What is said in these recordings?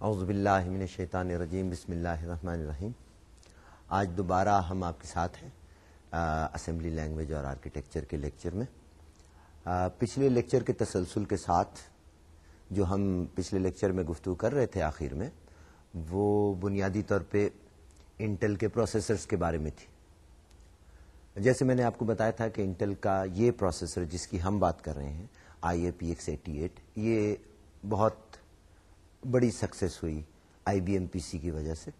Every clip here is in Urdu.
اعوذ باللہ من الشیطان الرجیم بسم اللہ الرحمن الرحیم۔ آج دوبارہ ہم آپ کے ساتھ ہیں اسمبلی لینگویج اور آرکیٹیکچر کے لیکچر میں۔ آ، پچھلے لیکچر کے تسلسل کے ساتھ جو ہم پچھلے لیکچر میں گفتگو کر رہے تھے آخر میں وہ بنیادی طور پہ انٹل کے پروسیسرز کے بارے میں تھی۔ جیسے میں نے آپ کو بتایا تھا کہ انٹل کا یہ پروسیسر جس کی ہم بات کر رہے ہیں I A P X eighty eight یہ بہت بڑی سکسیس ہوئی آئی بی ایم پی سی کی وجہ سے۔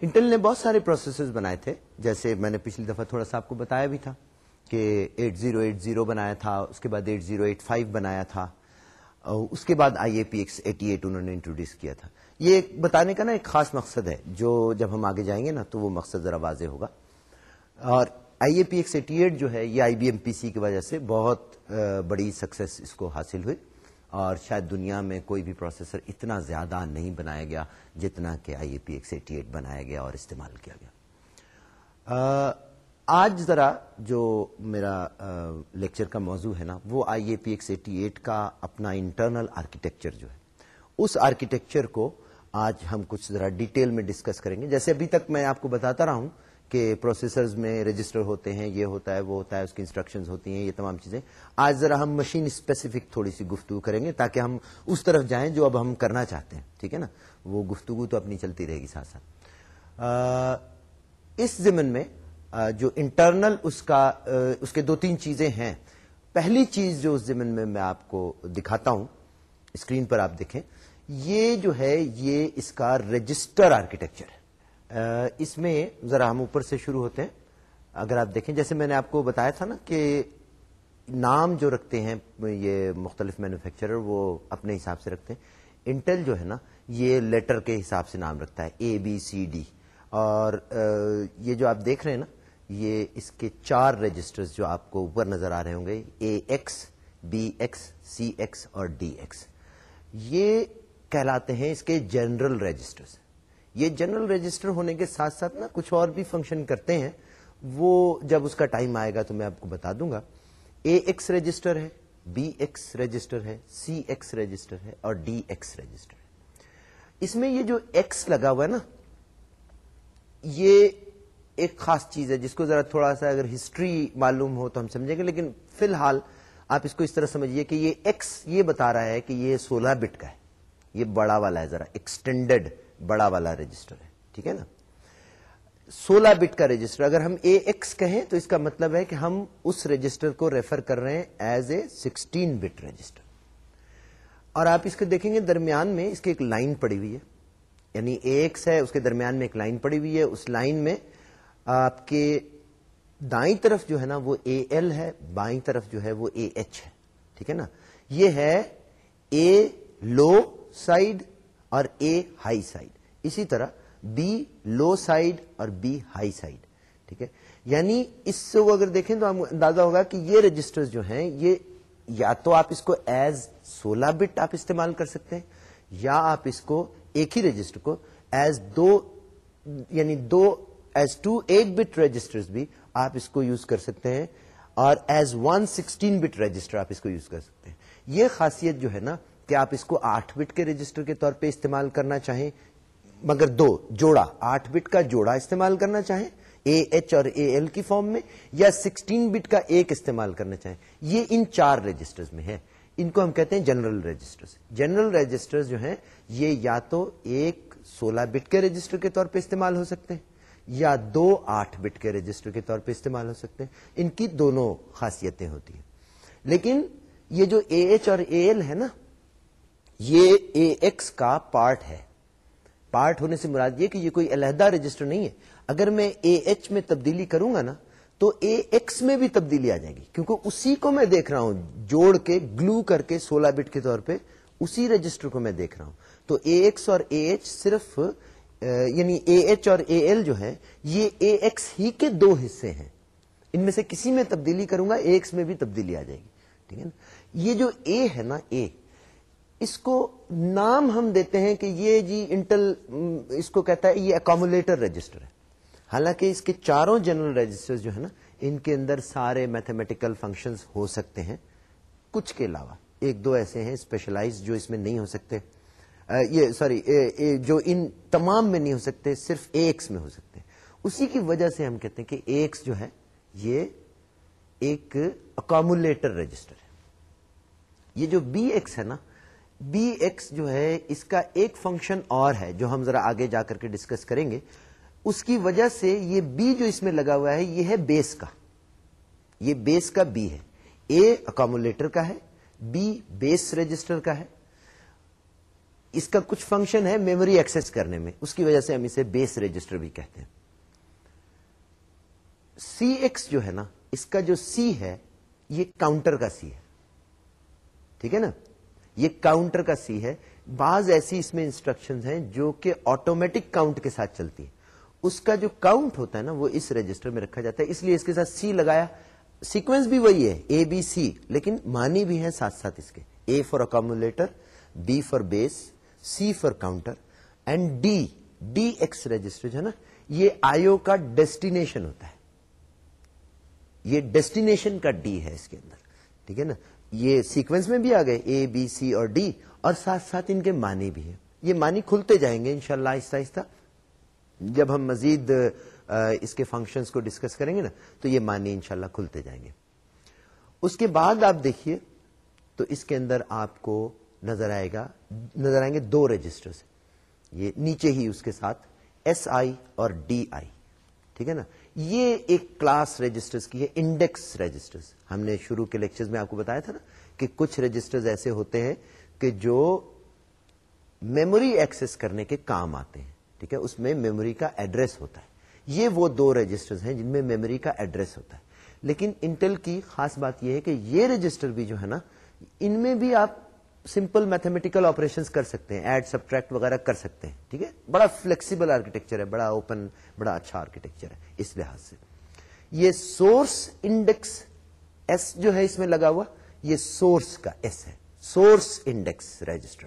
انٹل نے بہت سارے پروسیسرز بنائے تھے۔ جیسے میں نے پچھلی دفعہ تھوڑا سا آپ کو بتایا بھی تھا کہ ایٹ زیرو ایٹ زیرو بنایا تھا، اس کے بعد ایٹ زیرو ایٹ فائیو بنایا تھا۔ اس کے بعد I A P X eighty eight انہوں نے انٹروڈیوس کیا تھا۔ یہ بتانے کا نا ایک خاص مقصد ہے۔ جو جب ہم آگے جائیں گے نا تو وہ مقصد ذرا واضح ہوگا۔ اور I A P X eighty eight جو ہے، یہ آئی بی ایم پی سی کی وجہ سے بہت بڑی سکسیس اس کو حاصل ہوئی۔ اور شاید دنیا میں کوئی بھی پروسیسر اتنا زیادہ نہیں بنایا گیا جتنا کہ I A P X eighty eight بنایا گیا اور استعمال کیا گیا۔ آج ذرا جو میرا لیکچر کا موضوع ہے نا، وہ I A P X eighty eight کا اپنا انٹرنل آرکیٹیکچر جو ہے۔ اس آرکیٹیکچر کو آج ہم کچھ ذرا ڈیٹیل میں ڈسکس کریں گے۔ جیسے ابھی تک میں آپ کو بتاتا رہا ہوں کہ پروسیسرز میں رجسٹر ہوتے ہیں یہ ہوتا ہے وہ ہوتا ہے اس کی انسٹرکشنز ہوتی ہیں یہ تمام چیزیں۔ آج ذرا ہم مشین اسپیسیفک تھوڑی سی گفتگو کریں گے تاکہ ہم اس طرف جائیں جو اب ہم کرنا چاہتے ہیں ٹھیک ہے نا؟ وہ گفتگو تو اپنی چلتی رہے گی ساتھ ساتھ۔ اس ضمن میں آ، جو انٹرنل اس کا آ، اس کے دو تین چیزیں ہیں۔ پہلی چیز جو اس ضمن میں میں آپ کو دکھاتا ہوں اسکرین پر آپ دیکھیں یہ جو ہے یہ اس کا رجسٹر آرکیٹیکچر ہے۔ اس میں ذرا ہم اوپر سے شروع ہوتے ہیں۔ اگر آپ دیکھیں، جیسے میں نے آپ کو بتایا تھا نا کہ نام جو رکھتے ہیں، یہ مختلف مینوفیکچرر، وہ اپنے حساب سے رکھتے ہیں۔ انٹل جو ہے نا، یہ لیٹر کے حساب سے نام رکھتا ہے اے بی سی ڈی اور یہ جو آپ دیکھ رہے ہیں نا، یہ اس کے چار رجسٹرز جو آپ کو اوپر نظر آ رہے ہوں گے A X B X C X اور ڈی ایکس یہ کہلاتے ہیں اس کے جنرل رجسٹرز یہ جنرل رجسٹر ہونے کے ساتھ ساتھ نا کچھ اور بھی فنکشن کرتے ہیں، وہ جب اس کا ٹائم آئے گا تو میں آپ کو بتا دوں گا۔ اے ایکس رجسٹر ہے، بی ایکس رجسٹر ہے، سی ایکس رجسٹر ہے اور ڈی ایکس رجسٹر ہے۔ اس میں یہ جو ایکس لگا ہوا ہے نا، یہ ایک خاص چیز ہے، جس کو ذرا تھوڑا سا اگر ہسٹری معلوم ہو تو ہم سمجھیں گے، لیکن فی الحال آپ اس کو اس طرح سمجھیے کہ یہ ایکس یہ بتا رہا ہے کہ یہ سولہ بٹ کا ہے۔ یہ بڑا والا ہے ذرا ایکسٹینڈیڈ بڑا والا رجسٹر ہے، ٹھیک ہے نا؟ سولہ بٹ کا رجسٹر، اگر ہم اے ایکس کہیں تو اس کا مطلب ہے کہ ہم اس رجسٹر کو ریفر کر رہے ہیں as a sixteen bit register. اور آپ اس کو دیکھیں گے درمیان میں اس کی ایک لائن پڑی ہوئی ہے۔ یعنی اے ایکس ہے، اس کے درمیان میں ایک لائن پڑی ہوئی ہے۔ اس لائن میں آپ کے دائیں طرف جو ہے نا وہ اے ایل ہے، بائیں طرف جو ہے وہ اے ایچ ہے۔ ٹھیک ہے نا؟ یہ ہے اے لو سائڈ اور اے ہائی سائڈ اسی طرح بی لو سائڈ اور بی ہائی سائڈ ٹھیک ہے؟ یعنی اس سے وہ اگر دیکھیں تو اندازہ ہوگا کہ یہ رجسٹر جو ہیں، یہ یا تو آپ اس کو ایز سولہ بٹ آپ استعمال کر سکتے ہیں، یا آپ اس کو ایک ہی رجسٹر کو ایز دو یعنی دو as two eight bit register بھی آپ اس کو یوز کر سکتے ہیں، اور as one sixteen bit register آپ اس کو یوز کر سکتے ہیں۔ یہ خاصیت جو ہے نا کہ آپ اس کو آٹھ بٹ کے رجسٹر کے طور پہ استعمال کرنا چاہیں، مگر دو، جوڑا، آٹھ بٹ کا جوڑا استعمال کرنا چاہیں، اے ایچ اور اے ایل کی فارم میں، یا سکسٹین بٹ کا ایک استعمال کرنا چاہیں۔ یہ ان چار رجسٹرز میں ہے ان کو ہم کہتے ہیں جنرل رجسٹرز۔ جنرل رجسٹرز جو ہیں، یہ یا تو ایک سولہ بٹ کے رجسٹر کے طور پہ استعمال ہو سکتے ہیں، یا دو آٹھ بٹ کے رجسٹر کے طور پہ استعمال ہو سکتے ہیں۔ ان کی دونوں خاصیتیں ہوتی ہیں۔ لیکن یہ جو اے ایچ اور اے ایل ہے نا یہ اے ایکس کا پارٹ ہے۔ پارٹ ہونے سے مراد یہ کہ یہ کوئی علیحدہ رجسٹر نہیں ہے۔ اگر میں اے ایچ میں تبدیلی کروں گا نا، تو اے ایکس میں بھی تبدیلی آ جائے گی۔ کیونکہ اسی کو میں دیکھ رہا ہوں، جوڑ کے، گلو کر کے سولہ بٹ کے طور پہ اسی رجسٹر کو میں دیکھ رہا ہوں۔ تو اے ایکس اور اے ایچ صرف یعنی اے ایچ اور اے ایل جو ہے یہ اے ایکس ہی کے دو حصے ہیں۔ ان میں سے کسی میں تبدیلی کروں گا، اے ایکس میں بھی تبدیلی آ جائے گی۔ ٹھیک ہے نا؟ یہ جو اے ہے نا، اے اس کو نام ہم دیتے ہیں کہ یہ جی انٹل اس کو کہتا ہے یہ اکامولیٹر رجسٹر ہے۔ حالانکہ اس کے چاروں جنرل رجسٹر جو ہے نا، ان کے اندر سارے میتھمیٹیکل فنکشنز ہو سکتے ہیں۔ کچھ کے علاوہ، ایک دو ایسے ہیں اسپیشلائز جو اس میں نہیں ہو سکتے۔ یہ، سوری جو ان تمام میں نہیں ہو سکتے، صرف ایکس میں ہو سکتے اسی کی وجہ سے ہم کہتے ہیں کہ ایکس جو ہے، یہ ایک اکامولیٹر رجسٹر ہے۔ یہ جو بی ایکس ہے نا بی ایکس جو ہے، اس کا ایک فنکشن اور ہے جو ہم ذرا آگے جا کر کے ڈسکس کریں گے۔ اس کی وجہ سے یہ بی جو اس میں لگا ہوا ہے، یہ ہے بیس کا۔ یہ بیس کا بی ہے۔ اے اکامولیٹر کا ہے بی بیس رجسٹر کا ہے۔ اس کا کچھ فنکشن ہے میموری ایکسس کرنے میں۔ اس کی وجہ سے ہم اسے بیس رجسٹر بھی کہتے ہیں۔ سی ایکس جو ہے نا، اس کا جو سی ہے، یہ کاؤنٹر کا سی ہے۔ ٹھیک ہے نا؟ یہ کاؤنٹر کا سی ہے۔ بعض ایسی اس میں انسٹرکشن ہیں جو کہ آٹومیٹک کاؤنٹ کے ساتھ چلتی ہے اس کا جو کاؤنٹ ہوتا ہے نا، وہ اس رجسٹر میں رکھا جاتا ہے۔ اس لیے اس کے ساتھ سی لگایا۔ سیکوینس بھی وہی ہے اے بی سی لیکن مانی بھی ہے ساتھ ساتھ اس کے۔ A for accumulator B for base C for counter and D D X register جو ہے نا، یہ آئیو کا ڈیسٹینیشن ہوتا ہے۔ یہ ڈیسٹینیشن کا ڈی ہے اس کے اندر۔ ٹھیک ہے نا؟ یہ سیکوینس میں بھی آ گئے اے بی سی اور ڈی اور ساتھ ساتھ ان کے معنی بھی ہیں۔ یہ معنی کھلتے جائیں گے انشاءاللہ آہستہ آہستہ۔ جب ہم مزید اس کے فنکشنز کو ڈسکس کریں گے نا، تو یہ معنی انشاءاللہ کھلتے جائیں گے۔ اس کے بعد آپ دیکھیے، تو اس کے اندر آپ کو نظر آئے گا، نظر آئیں گے دو رجسٹرز یہ نیچے ہی اس کے ساتھ ایس آئی اور ڈی آئی ٹھیک ہے نا؟ یہ ایک کلاس رجسٹرز کی ہے انڈیکس رجسٹرز ہم نے شروع کے لیکچرز میں آپ کو بتایا تھا نا کہ کچھ رجسٹرز ایسے ہوتے ہیں کہ جو میموری ایکسس کرنے کے کام آتے ہیں، ٹھیک ہے؟ اس میں میموری کا ایڈریس ہوتا ہے۔ یہ وہ دو رجسٹرز ہیں جن میں میموری کا ایڈریس ہوتا ہے۔ لیکن انٹل کی خاص بات یہ ہے کہ یہ رجسٹر بھی جو ہے نا، ان میں بھی آپ سمپل میتھمیٹیکل آپریشن کر سکتے ہیں. ایڈ سبٹریکٹ وغیرہ کر سکتے ہیں. ٹھیک ہے؟ بڑا فلیکسیبل آرکیٹیکچر ہے. بڑا اوپن بڑا اچھا آرکیٹیکچر ہے. اس لحاظ سے. یہ سورس انڈیکس ایس جو ہے اس میں لگا ہوا، یہ سورس کا ایس ہے. سورس انڈیکس رجسٹر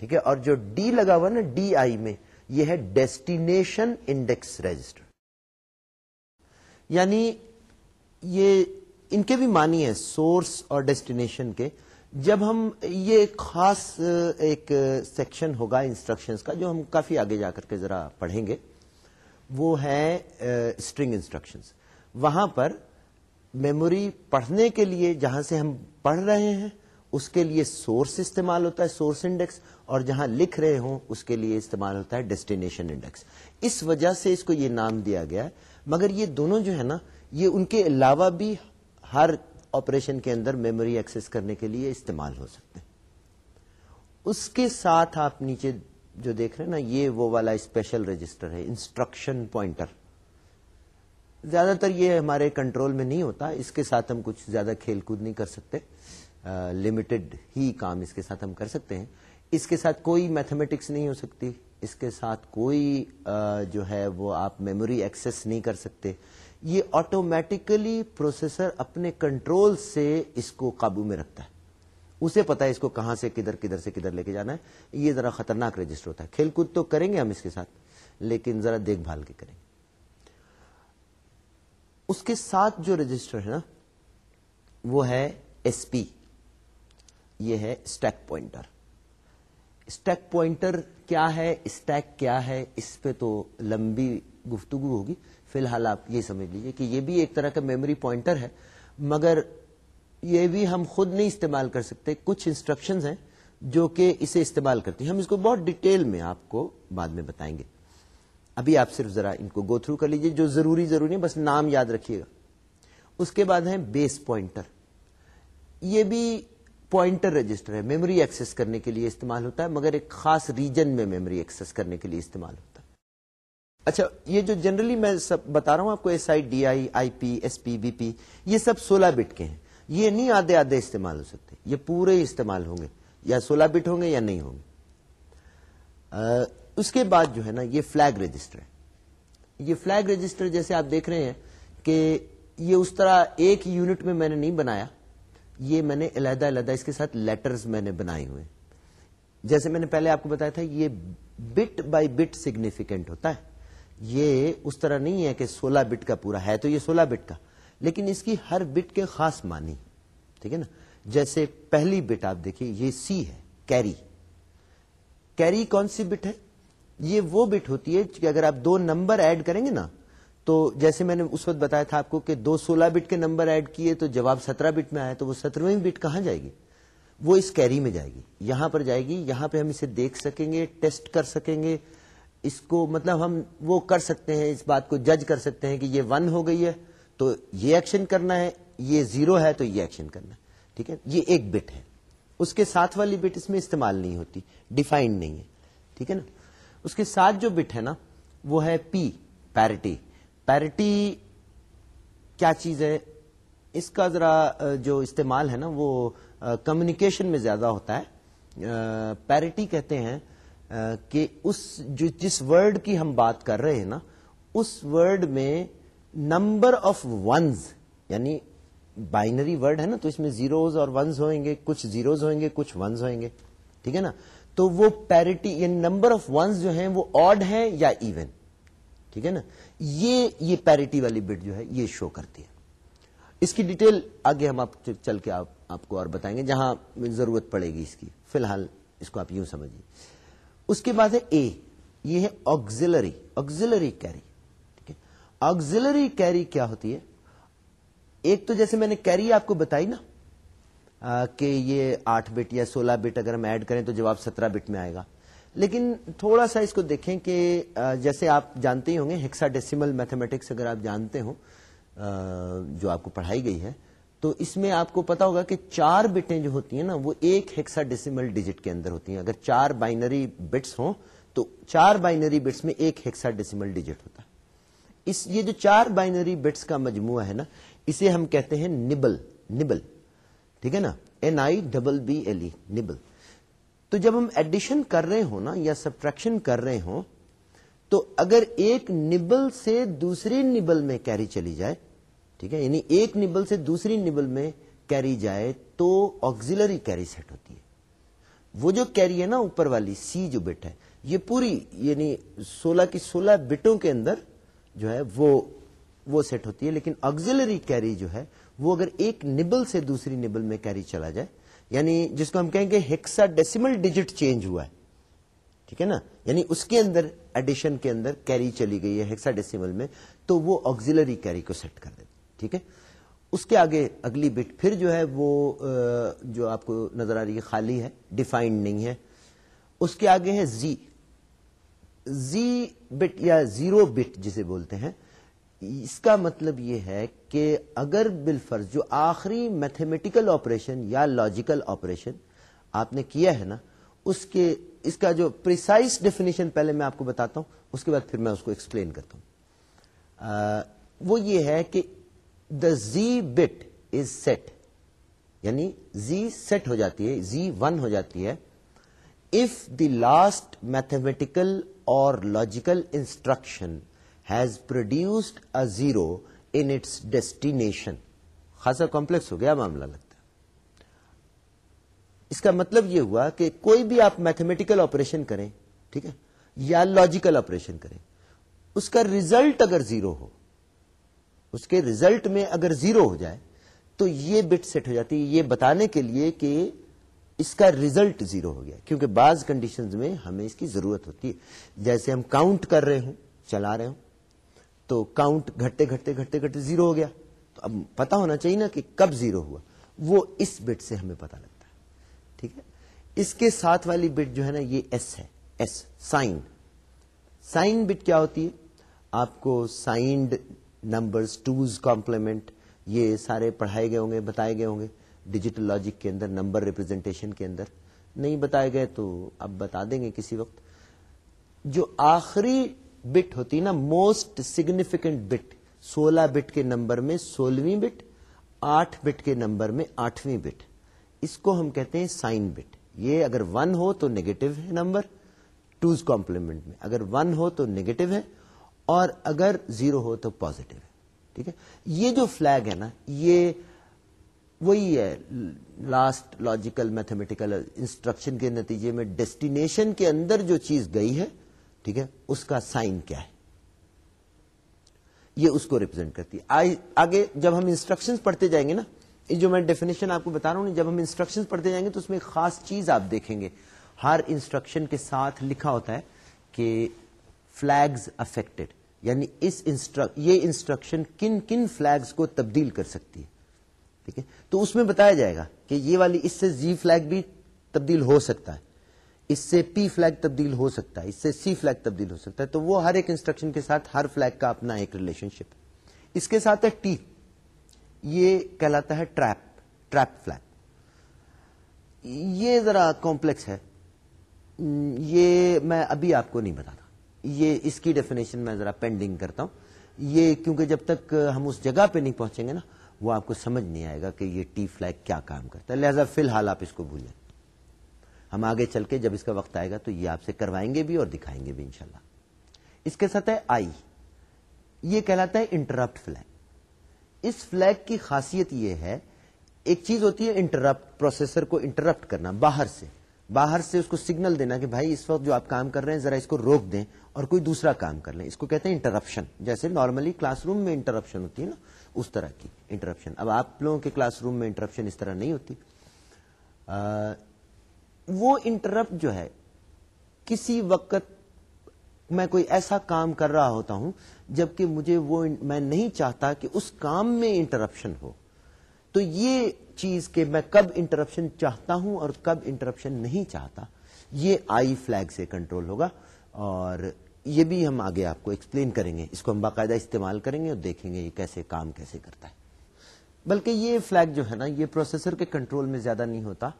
ٹھیک ہے؟ اور جو ڈی لگا ہوا نا ڈی آئی میں، یہ ہے ڈیسٹینیشن انڈیکس رجسٹر یعنی یہ ان کے بھی مانی ہے سورس اور ڈیسٹینیشن کے. جب ہم یہ خاص، ایک سیکشن ہوگا انسٹرکشنز کا جو ہم کافی آگے جا کر کے ذرا پڑھیں گے، وہ ہے اسٹرنگ انسٹرکشنز وہاں پر میموری پڑھنے کے لیے جہاں سے ہم پڑھ رہے ہیں، اس کے لیے سورس استعمال ہوتا ہے سورس انڈیکس اور جہاں لکھ رہے ہوں، اس کے لیے استعمال ہوتا ہے ڈیسٹینیشن انڈیکس اس وجہ سے اس کو یہ نام دیا گیا ہے۔ مگر یہ دونوں جو ہے نا، یہ ان کے علاوہ بھی ہر آپریشن کے اندر میموری ایکسس کرنے کے لیے استعمال ہو سکتے ہیں۔ اس کے ساتھ آپ نیچے جو دیکھ رہے ہیں نا، یہ وہ والا اسپیشل رجسٹر ہے انسٹرکشن پوائنٹر زیادہ تر یہ ہمارے کنٹرول میں نہیں ہوتا، اس کے ساتھ ہم کچھ زیادہ کھیل کود نہیں کر سکتے۔ لمیٹڈ ہی کام اس کے ساتھ ہم کر سکتے ہیں۔ اس کے ساتھ کوئی میتھمیٹکس نہیں ہو سکتی۔ اس کے ساتھ کوئی جو ہے وہ آپ میموری ایکسس نہیں کر سکتے۔ یہ آٹومیٹیکلی پروسیسر اپنے کنٹرول سے اس کو قابو میں رکھتا ہے۔ اسے پتا ہے اس کو کہاں سے کدھر کدھر سے کدھر لے کے جانا ہے۔ یہ ذرا خطرناک رجسٹر ہوتا ہے۔ کھیل کود تو کریں گے ہم اس کے ساتھ، لیکن ذرا دیکھ بھال کے کریں گے۔ اس کے ساتھ جو رجسٹر ہے نا، وہ ہے ایس پی یہ ہے اسٹیک پوائنٹر اسٹیک پوائنٹر کیا ہے؟ اسٹیک کیا ہے؟ اس پہ تو لمبی گفتگو ہوگی۔ فی الحال آپ یہ سمجھ لیجیے کہ یہ بھی ایک طرح کا میموری پوائنٹر ہے، مگر یہ بھی ہم خود نہیں استعمال کر سکتے، کچھ انسٹرکشنز ہیں جو کہ اسے استعمال کرتی ہیں۔ ہم اس کو بہت ڈیٹیل میں آپ کو بعد میں بتائیں گے۔ ابھی آپ صرف ذرا ان کو گو تھرو کر لیجیے، جو ضروری ضروری ہے بس نام یاد رکھیے گا۔ اس کے بعد ہے بیس پوائنٹر یہ بھی پوائنٹر رجسٹر ہے میموری ایکسس کرنے کے لیے استعمال ہوتا ہے، مگر ایک خاص ریجن میں میموری ایکسس کرنے کے لیے استعمال ہوتا ہے۔ اچھا یہ جو جنرلی میں سب بتا رہا ہوں، آپ کو S I D I I P S P B P یہ سب سولہ بٹ کے ہیں۔ یہ نہیں آدھے آدھے استعمال ہو سکتے، یہ پورے استعمال ہوں گے۔ یا سولہ بٹ ہوں گے یا نہیں ہوں گے۔ اس کے بعد جو ہے نا، یہ فلیگ رجسٹر ہے۔ یہ فلیگ رجسٹر جیسے آپ دیکھ رہے ہیں کہ یہ اس طرح ایک یونٹ میں میں نے نہیں بنایا، یہ میں نے علیحدہ علیحدہ اس کے ساتھ لیٹرز میں نے بنائے ہوئے۔ جیسے میں نے پہلے آپ کو بتایا تھا، یہ بٹ بائی بٹ سگنیفیکینٹ ہوتا ہے۔ یہ اس طرح نہیں ہے کہ سولہ بٹ کا پورا ہے تو یہ سولہ بٹ کا۔ لیکن اس کی ہر بٹ کے خاص معنی، ٹھیک ہے نا؟ جیسے پہلی بٹ آپ دیکھیے، یہ سی ہے، کیری۔ کیری کون سی بٹ ہے؟ یہ وہ بٹ ہوتی ہے کہ اگر آپ دو نمبر ایڈ کریں گے نا، تو جیسے میں نے اس وقت بتایا تھا آپ کو کہ دو سولہ بٹ کے نمبر ایڈ کیے تو جواب سترہ بٹ میں آیا تو وہ سترویں بٹ کہاں جائے گی؟ وہ اس کیری میں جائے گی۔ یہاں پر جائے گی، یہاں پہ ہم اسے دیکھ سکیں گے، ٹیسٹ کر سکیں گے۔ اس کو مطلب ہم وہ کر سکتے ہیں، اس بات کو جج کر سکتے ہیں کہ یہ ون ہو گئی ہے، تو یہ ایکشن کرنا ہے، یہ زیرو ہے تو یہ ایکشن کرنا ہے، ٹھیک ہے؟ یہ ایک بٹ ہے۔ اس کے ساتھ والی بٹ اس میں استعمال نہیں ہوتی ڈیفائنڈ نہیں ہے، ٹھیک ہے نا؟ اس کے ساتھ جو بٹ ہے نا، وہ ہے پی پیرٹی پیرٹی کیا چیز ہے؟ اس کا ذرا جو استعمال ہے نا، وہ کمیونیکیشن میں زیادہ ہوتا ہے۔ پیرٹی کہتے ہیں کہ اس جو جس ورڈ کی ہم بات کر رہے ہیں نا، اس ورڈ میں نمبر آف ونز یعنی بائنری ورڈ ہے نا، تو اس میں زیروز اور ونز ہوئیں گے، کچھ زیروز ہوئیں گے، کچھ ونز ہوئیں گے، ٹھیک ہے نا؟ تو وہ پیرٹی یعنی نمبر آف ونز جو ہیں، وہ آڈ ہیں یا ایون ٹھیک ہے نا؟ یہ یہ پیرٹی والی بٹ جو ہے، یہ شو کرتی ہے۔ اس کی ڈیٹیل آگے ہم آپ چل کے آپ کو اور بتائیں گے، جہاں ضرورت پڑے گی اس کی۔ فی الحال اس کو آپ یوں سمجھیے۔ اس کے بعد ہے اے یہ ہے آگزلری آگزلری کیری ٹھیک ہے؟ آگزلری کیری کیا ہوتی ہے؟ ایک تو جیسے میں نے کیری آپ کو بتائی نا کہ یہ آٹھ بٹ یا سولہ بٹ اگر ہم ایڈ کریں تو جواب سترہ بٹ میں آئے گا۔ لیکن تھوڑا سا اس کو دیکھیں کہ جیسے آپ جانتے ہی ہوں گے ہیکسا ڈیسیمل میتھمیٹکس اگر آپ جانتے ہوں جو آپ کو پڑھائی گئی ہے تو اس میں آپ کو پتا ہوگا کہ چار بٹیں جو ہوتی ہیں نا، وہ ایک ہیکسا ڈیسیمل ڈیجٹ کے اندر ہوتی ہیں۔ اگر چار بائنری بٹس ہوں، تو چار بائنری بٹس میں ایک ہیکسا ڈیسیمل ڈیجٹ ہوتا ہے۔ اس، یہ جو چار بائنری بٹس کا مجموعہ ہے نا، اسے ہم کہتے ہیں نبل نبل۔ ٹھیک ہے نا؟ N I double B L E nibble. تو جب ہم ایڈیشن کر رہے ہوں نا، یا سبٹریکشن کر رہے ہوں، تو اگر ایک نبل سے دوسری نبل میں کیری چلی جائے ٹھیک ہے؟ یعنی ایک نبل سے دوسری نبل میں کیری جائے تو آگزلری کیری سیٹ ہوتی ہے۔ وہ جو کیری ہے نا اوپر والی سی جو بٹ ہے، یہ پوری یعنی سولہ کی سولہ بٹوں کے اندر جو ہے وہ وہ سیٹ ہوتی ہے۔ لیکن آگزلری کیری جو ہے، وہ اگر ایک نبل سے دوسری نبل میں کیری چلا جائے یعنی جس کو ہم کہیں گے ہیکسا ڈیسیمل ڈیجٹ چینج ہوا ہے۔ ٹھیک ہے نا؟ یعنی اس کے اندر ایڈیشن کے اندر کیری چلی گئی ہے ہیکسا ڈیسیمل میں، تو وہ آگزلری کیری کو سیٹ کر دیتے ٹھیک ہے؟ اس کے آگے اگلی بٹ پھر جو ہے وہ جو آپ کو نظر آ رہی ہے خالی ہے ڈیفائنڈ نہیں ہے۔ اس کے آگے ہے زی زی بٹ یا زیرو بٹ جسے بولتے ہیں، اس کا مطلب یہ ہے کہ اگر بالفرض جو آخری میتھمیٹیکل آپریشن یا لاجیکل آپریشن آپ نے کیا ہے نا، اس کے، اس کا جو پریسائز ڈیفینیشن پہلے میں آپ کو بتاتا ہوں، اس کے بعد پھر میں اس کو ایکسپلین کرتا ہوں۔ وہ یہ ہے کہ دا زی بٹ از سیٹ یعنی زی سیٹ ہو جاتی ہے زی ون ہو جاتی ہے۔ اف دی لاسٹ میتھمیٹیکل اور logical instruction has produced a zero in its destination خاصا کمپلیکس ہو گیا، معاملہ لگتا ہے۔ اس کا مطلب یہ ہوا کہ کوئی بھی آپ میتھمیٹیکل آپریشن کریں، ٹھیک ہے، یا لاجیکل آپریشن کریں، اس کا ریزلٹ اگر زیرو ہو اس کے ریزلٹ میں اگر زیرو ہو جائے تو یہ بٹ سیٹ ہو جاتی ہے۔ یہ بتانے کے لیے کہ اس کا ریزلٹ زیرو ہو گیا۔ کیونکہ بعض کنڈیشنز میں ہمیں اس کی ضرورت ہوتی ہے۔ جیسے ہم کاؤنٹ کر رہے ہوں، چلا رہے ہوں، تو کاؤنٹ گھٹتے گھٹتے گھٹتے گھٹتے زیرو ہو گیا۔ تو اب پتا ہونا چاہیے نا کہ کب زیرو ہوا۔ وہ اس بٹ سے ہمیں پتا لگتا ہے۔ ٹھیک ہے؟ اس کے ساتھ والی بٹ جو ہے نا، یہ ایس ہے۔ ایس سائن سائن بٹ کیا ہوتی ہے؟ آپ کو سائنڈ نمبرز ٹوز کمپلیمنٹ، یہ سارے پڑھائے گئے ہوں گے، بتائے گئے ہوں گے، ڈیجیٹل لاجک کے اندر، نمبر ریپرزینٹیشن کے اندر۔ نہیں بتائے گئے تو اب بتا دیں گے کسی وقت۔ جو آخری بٹ ہوتی نا موسٹ سگنیفیکینٹ بٹ سولہ بٹ کے نمبر میں سولہویں بٹ، آٹھ بٹ کے نمبر میں آٹھویں بٹ۔ اس کو ہم کہتے ہیں سائن بٹ۔ یہ اگر ون ہو تو نیگیٹو ہے نمبر ٹوز کمپلیمنٹ میں۔ اگر ون ہو تو نیگیٹو ہے اور اگر زیرو ہو تو پازیٹو ہے، ٹھیک ہے؟ یہ جو فلیگ ہے نا، یہ وہی ہے لاسٹ لاجیکل میتھمیٹیکل انسٹرکشن کے نتیجے میں ڈیسٹینیشن کے اندر جو چیز گئی ہے، ٹھیک ہے؟ اس کا سائن کیا ہے؟ یہ اس کو ریپرزینٹ کرتی ہے۔ آگے جب ہم انسٹرکشن پڑھتے جائیں گے نا جو میں ڈیفینیشن آپ کو بتا رہا ہوں، جب ہم انسٹرکشن پڑھتے جائیں گے تو اس میں ایک خاص چیز آپ دیکھیں گے۔ ہر انسٹرکشن کے ساتھ لکھا ہوتا ہے کہ فلیگز افیکٹڈ یعنی اس یہ انسٹرکشن کن کن فلیگز کو تبدیل کر سکتی ہے؟ ٹھیک ہے؟ تو اس میں بتایا جائے گا کہ یہ والی اس سے زی فلیگ بھی تبدیل ہو سکتا ہے۔ اس سے پی فلیگ تبدیل ہو سکتا ہے۔ اس سے سی فلیگ تبدیل ہو سکتا ہے۔ تو وہ ہر ایک انسٹرکشن کے ساتھ ہر فلیگ کا اپنا ایک ریلیشن شپ اس کے ساتھ ہے ٹی یہ کہلاتا ہے ٹریپ ٹریپ فلیگ یہ ذرا کمپلیکس ہے۔ یہ میں ابھی آپ کو نہیں بتاتا۔ یہ اس کی ڈیفینیشن میں ذرا پینڈنگ کرتا ہوں۔ یہ کیونکہ جب تک ہم اس جگہ پہ نہیں پہنچیں گے نا، وہ آپ کو سمجھ نہیں آئے گا کہ یہ ٹی فلیگ کیا کام کرتا ہے۔ لہذا فی الحال آپ اس کو بھولیں۔ ہم آگے چل کے جب اس کا وقت آئے گا تو یہ آپ سے کروائیں گے بھی اور دکھائیں گے بھی انشاءاللہ۔ اس کے ساتھ ہے آئی۔ یہ کہلاتا ہے انٹرپٹ فلیگ اس فلیگ کی خاصیت یہ ہے، ایک چیز ہوتی ہے انٹرپٹ پروسیسر کو انٹرپٹ کرنا، باہر سے۔ باہر سے اس کو سگنل دینا کہ بھائی اس وقت جو آپ کام کر رہے ہیں، ذرا اس کو روک دیں اور کوئی دوسرا کام کر لیں۔ اس کو کہتے ہیں انٹرپشن جیسے نارملی کلاس روم میں انٹرپشن ہوتی ہے نا، اس طرح کی انٹرپشن اب آپ لوگوں کے کلاس روم میں انٹرپشن اس طرح نہیں ہوتی۔ وہ انٹرپٹ جو ہے، کسی وقت میں کوئی ایسا کام کر رہا ہوتا ہوں، جبکہ مجھے وہ، میں نہیں چاہتا کہ اس کام میں انٹرپشن ہو۔ تو یہ چیز کہ میں کب انٹرپشن چاہتا ہوں اور کب انٹرپشن نہیں چاہتا، یہ آئی فلیگ سے کنٹرول ہوگا اور یہ بھی ہم آگے آپ کو ایکسپلین کریں گے۔ اس کو ہم باقاعدہ استعمال کریں گے اور دیکھیں گے یہ کیسے کام کیسے کرتا ہے۔ بلکہ یہ فلیگ جو ہے نا، یہ پروسیسر کے کنٹرول میں زیادہ نہیں ہوتا۔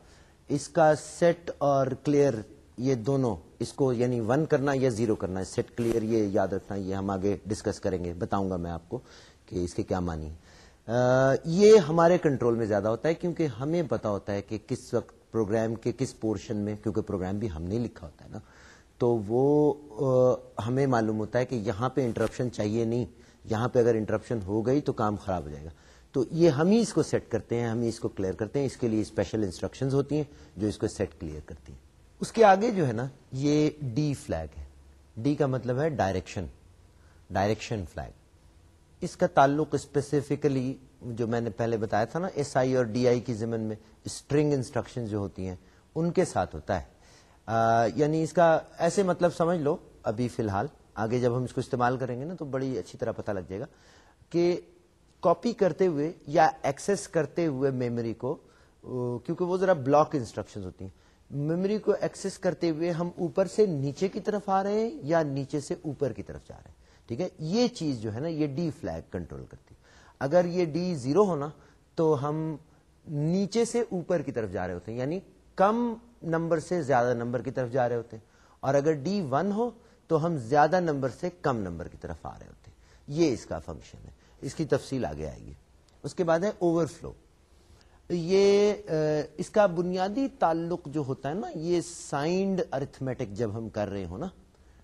اس کا سیٹ اور کلیئر یہ دونوں، اس کو یعنی ون کرنا یا زیرو کرنا سیٹ کلیئر یہ یاد رکھنا، یہ ہم آگے ڈسکس کریں گے۔ بتاؤں گا میں آپ کو کہ اس کے کیا مانی یہ ہمارے کنٹرول میں زیادہ ہوتا ہے کیونکہ ہمیں پتا ہوتا ہے کہ کس وقت پروگرام کے کس پورشن میں، کیونکہ پروگرام بھی ہم نے لکھا ہوتا ہے نا۔ تو وہ ہمیں معلوم ہوتا ہے کہ یہاں پہ انٹرپشن چاہیے نہیں، یہاں پہ اگر انٹرپشن ہو گئی تو کام خراب ہو جائے گا۔ تو یہ ہم ہی اس کو سیٹ کرتے ہیں، ہم ہی اس کو کلیئر کرتے ہیں، اس کے لیے اسپیشل انسٹرکشن ہوتی ہیں جو اس کو سیٹ کلیئر کرتی ہیں۔ اس کے آگے جو ہے نا، یہ ڈی فلیگ ہے۔ ڈی کا مطلب ہے ڈائریکشن ڈائریکشن فلیگ۔ اس کا تعلق اسپیسیفکلی جو میں نے پہلے بتایا تھا نا ایس آئی اور ڈی آئی کی زمین میں اسٹرنگ انسٹرکشن جو ہوتی ہیں، ان کے ساتھ ہوتا ہے۔ یعنی اس کا ایسے مطلب سمجھ لو، ابھی فی الحال، آگے جب ہم اس کو استعمال کریں گے نا تو بڑی اچھی طرح پتہ لگ جائے گا کہ کاپی کرتے ہوئے یا ایکسس کرتے ہوئے میموری کو کیونکہ وہ ذرا بلاک انسٹرکشن ہوتی ہیں۔ میموری کو ایکسس کرتے ہوئے ہم اوپر سے نیچے کی طرف آ رہے ہیں یا نیچے سے اوپر کی طرف جا رہے ہیں؟ ٹھیک ہے؟ یہ چیز جو ہے نا، یہ ڈی فلیگ کنٹرول کرتی اگر یہ ڈی زیرو ہونا، تو ہم نیچے سے اوپر کی طرف جا رہے ہوتے ہیں یعنی کم نمبر سے زیادہ نمبر کی طرف جا رہے ہوتے ہیں۔ اور اگر ڈی ون ہو، تو ہم زیادہ نمبر سے کم نمبر کی طرف آ رہے ہوتے ہیں۔ یہ اس کا فنکشن ہے۔ اس کی تفصیل آگے آئے گی۔ اس کے بعد ہے اوور فلو یہ اس کا بنیادی تعلق جو ہوتا ہے نا، یہ سائنڈ ارتھمیٹک جب ہم کر رہے ہو نا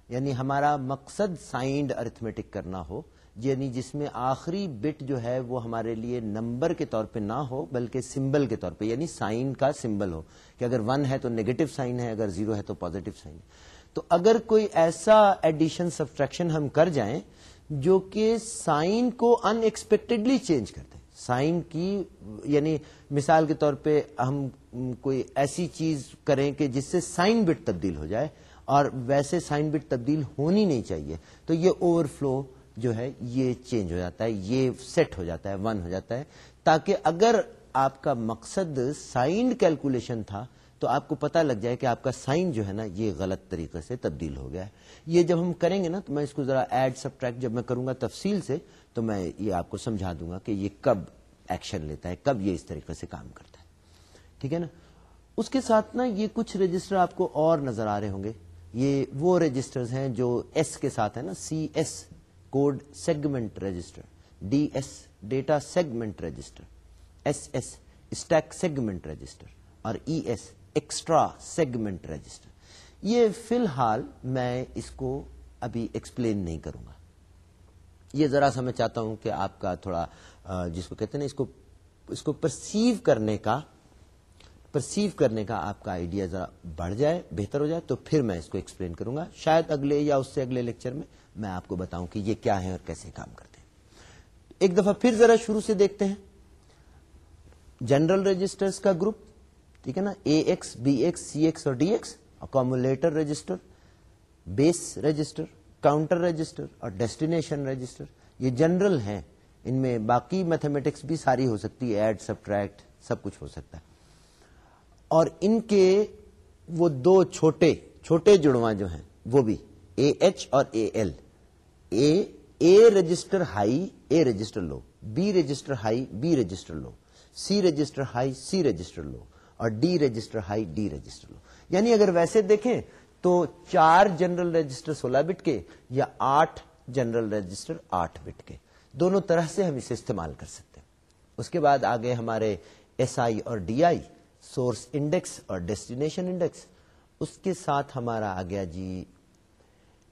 یعنی ہمارا مقصد سائنڈ ارتھمیٹک کرنا ہو یعنی جس میں آخری بٹ جو ہے وہ ہمارے لیے نمبر کے طور پہ نہ ہو، بلکہ سمبل کے طور پہ یعنی سائن کا سمبل ہو۔ کہ اگر ون ہے تو نیگیٹو سائن ہے، اگر زیرو ہے تو پوزیٹو سائن ہے۔ تو اگر کوئی ایسا ایڈیشن سبسٹریکشن ہم کر جائیں جو کہ سائن کو ان ایکسپیکٹڈلی چینج کر دیں سائن کی یعنی مثال کے طور پہ ہم کوئی ایسی چیز کریں کہ جس سے سائن بٹ تبدیل ہو جائے۔ اور ویسے سائن بٹ تبدیل ہونی نہیں چاہیے۔ تو یہ اوور فلو جو ہے، یہ چینج ہو جاتا ہے، یہ سیٹ ہو جاتا ہے ون ہو جاتا ہے۔ تاکہ اگر آپ کا مقصد سائنڈ کیلکولیشن تھا، تو آپ کو پتا لگ جائے کہ آپ کا سائن جو ہے نا، یہ غلط طریقے سے تبدیل ہو گیا ہے۔ یہ جب ہم کریں گے نا، تو میں اس کو ذرا ایڈ سب ٹریک جب میں کروں گا تفصیل سے، تو میں یہ آپ کو سمجھا دوں گا کہ یہ کب ایکشن لیتا ہے، کب یہ اس طریقے سے کام کرتا ہے۔ ٹھیک ہے نا؟ اس کے ساتھ نا، یہ کچھ رجسٹر آپ کو اور نظر آ رہے ہوں گے۔ یہ وہ رجسٹر ہیں جو ایس کے ساتھ ہے نا C S code segment register D S data segment register S S stack segment register اور E S extra segment register یہ فی الحال میں اس کو ابھی ایکسپلین نہیں کروں گا۔ یہ ذرا سا میں چاہتا ہوں کہ آپ کا تھوڑا جس کو کہتے ہیں نا، اس کو اس کو پرسیو کرنے کا پرسیو کرنے کا آپ کا آئیڈیا ذرا بڑھ جائے، بہتر ہو جائے، تو پھر میں اس کو ایکسپلین کروں گا۔ شاید اگلے یا اس سے اگلے لیکچر میں میں آپ کو بتاؤں کہ یہ کیا ہے اور کیسے کام کرتے ہیں۔ ایک دفعہ پھر ذرا شروع سے دیکھتے ہیں۔ جنرل رجسٹرز کا گروپ ٹھیک ہے نا؟ A X B X C X اور D X accumulator register base register counter register اور ڈیسٹینیشن رجسٹر یہ جنرل ہیں۔ ان میں باقی میتھمیٹکس بھی ساری ہو سکتی ہے ایڈ سبٹریکٹ سب کچھ ہو سکتا ہے۔ اور ان کے وہ دو چھوٹے چھوٹے جڑواں جو ہیں، وہ بھی، اے ایچ اور A L. A A register high, A register low. B register high, B register low. C register high, C register low. اور D register high, D register low. یعنی اگر ویسے دیکھیں تو چار جنرل رجسٹر سولہ بٹ کے یا آٹھ جنرل رجسٹر آٹھ بٹ کے۔ دونوں طرح سے ہم اسے استعمال کر سکتے ہیں۔ اس کے بعد آگے ہمارے ایس آئی اور ڈی آئی۔ سورس انڈیکس اور ڈیسٹینیشن انڈیکس اس کے ساتھ ہمارا آ گیا جی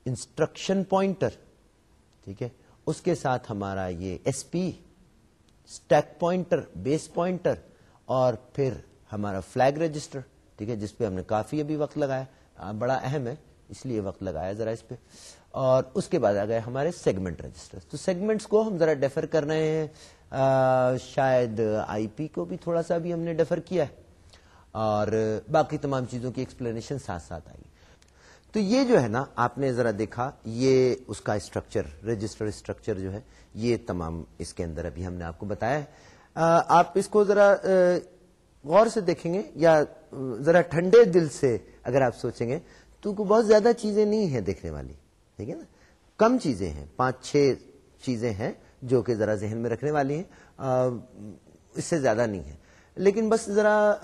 انسٹرکشن پوائنٹر ٹھیک ہے؟ اس کے ساتھ ہمارا یہ S P stack pointer base pointer اور پھر ہمارا فلیگ رجسٹر ٹھیک ہے؟ جس پہ ہم نے کافی ابھی وقت لگایا ہاں، بڑا اہم ہے اس لیے وقت لگایا ذرا اس پہ۔ اور اس کے بعد آ گئے ہمارے سیگمنٹ رجسٹر تو سیگمنٹس کو ہم ذرا ڈیفر کر رہے ہیں۔ آ, شاید آئی پی کو بھی تھوڑا سا بھی ہم نے ڈیفر کیا ہے۔ اور باقی تمام چیزوں کی ایکسپلینیشن ساتھ ساتھ آئی۔ تو یہ جو ہے نا، آپ نے ذرا دیکھا، یہ اس کا اسٹرکچر رجسٹر اسٹرکچر جو ہے، یہ تمام اس کے اندر ابھی ہم نے آپ کو بتایا ہے۔ آپ اس کو ذرا غور سے دیکھیں گے یا ذرا ٹھنڈے دل سے اگر آپ سوچیں گے، تو بہت زیادہ چیزیں نہیں ہیں دیکھنے والی، ٹھیک ہے نا؟ کم چیزیں ہیں، پانچ چھ چیزیں ہیں جو کہ ذرا ذہن میں رکھنے والی ہیں اس سے زیادہ نہیں ہے لیکن بس ذرا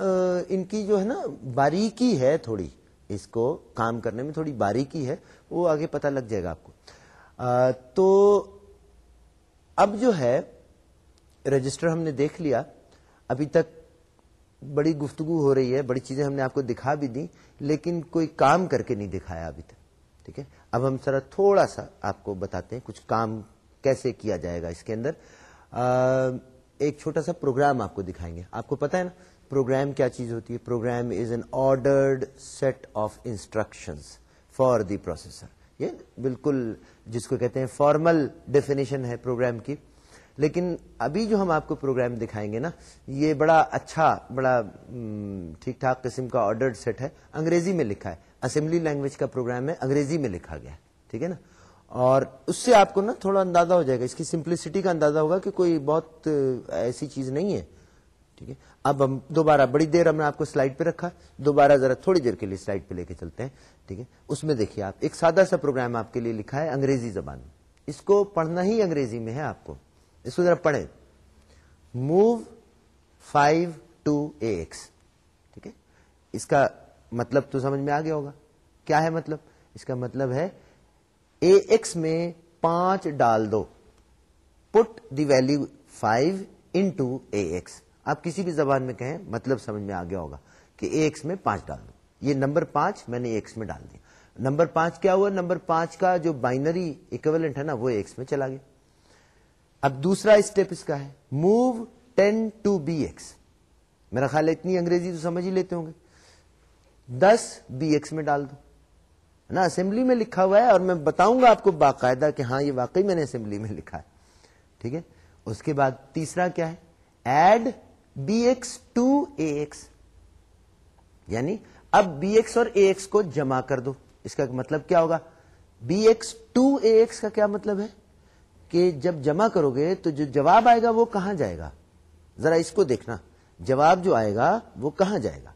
ان کی جو ہے نا، باریکی ہے تھوڑی۔ اس کو کام کرنے میں تھوڑی باریکی ہے، وہ آگے پتہ لگ جائے گا آپ کو۔ تو اب جو ہے، رجسٹر ہم نے دیکھ لیا۔ ابھی تک بڑی گفتگو ہو رہی ہے، بڑی چیزیں ہم نے آپ کو دکھا بھی دی، لیکن کوئی کام کر کے نہیں دکھایا ابھی تک۔ ٹھیک ہے؟ اب ہم سر تھوڑا سا آپ کو بتاتے ہیں، کچھ کام کیسے کیا جائے گا اس کے اندر۔ ایک چھوٹا سا پروگرام آپ کو دکھائیں گے۔ آپ کو پتا ہے نا، پروگرام کیا چیز ہوتی ہے؟ Program is an ordered set of instruction for the processor یہ بالکل جس کو کہتے ہیں فارمل ڈیفینیشن ہے پروگرام کی۔ لیکن ابھی جو ہم آپ کو پروگرام دکھائیں گے نا، یہ بڑا اچھا بڑا ٹھیک ٹھاک قسم کا آرڈرڈ سیٹ ہے۔ انگریزی میں لکھا ہے۔ اسمبلی لینگویج کا پروگرام ہے، انگریزی میں لکھا گیا ہے۔ ٹھیک ہے نا؟ اور اس سے آپ کو نا تھوڑا اندازہ ہو جائے گا۔ اس کی سمپلسٹی کا اندازہ ہوگا کہ کوئی بہت ایسی چیز نہیں ہے۔ ٹھیک ہے؟ اب ہم دوبارہ بڑی دیر ہم نے آپ کو سلائڈ پہ رکھا۔ دوبارہ ذرا تھوڑی دیر کے لیے سلائڈ پہ لے کے چلتے ہیں۔ ٹھیک ہے؟ اس میں دیکھیے آپ، ایک سادہ سا پروگرام آپ کے لیے لکھا ہے انگریزی زبان اس کو پڑھنا ہی انگریزی میں ہے آپ کو۔ اس کو ذرا پڑھیں۔ Move five to A X ٹھیک ہے؟ اس کا مطلب تو سمجھ میں آ گیا ہوگا۔ کیا ہے مطلب؟ اس کا مطلب ہے اے ایکس میں پانچ ڈال دو۔ Put the value five into A X آپ کسی بھی زبان میں کہیں مطلب سمجھ میں آ گیا ہوگا کہ اے ایکس میں پانچ ڈال دو۔ یہ نمبر پانچ میں نے ایکس میں ڈال دیا۔ نمبر پانچ کیا ہوا؟ نمبر پانچ کا جو بائنری اکویلنٹ ہے نا، وہ ایکس میں چلا گیا۔ اب دوسرا اسٹیپ اس کا ہے۔ Move ten to B X میرا خیال ہے اتنی انگریزی تو سمجھ ہی لیتے ہوں گے۔ دس بی ایکس میں ڈال دو۔ نا اسمبلی میں لکھا ہوا ہے اور میں بتاؤں گا آپ کو باقاعدہ کہ ہاں یہ واقعی میں نے اسمبلی میں لکھا ہے۔ ٹھیک ہے؟ اس کے بعد تیسرا کیا ہے؟ Add B X to A X یعنی اب بی ایکس اور اے ایکس کو جمع کر دو۔ اس کا مطلب کیا ہوگا؟ B X to A X کا کیا مطلب ہے؟ کہ جب جمع کرو گے تو جو جواب آئے گا وہ کہاں جائے گا؟ ذرا اس کو دیکھنا۔ جواب جو آئے گا وہ کہاں جائے گا؟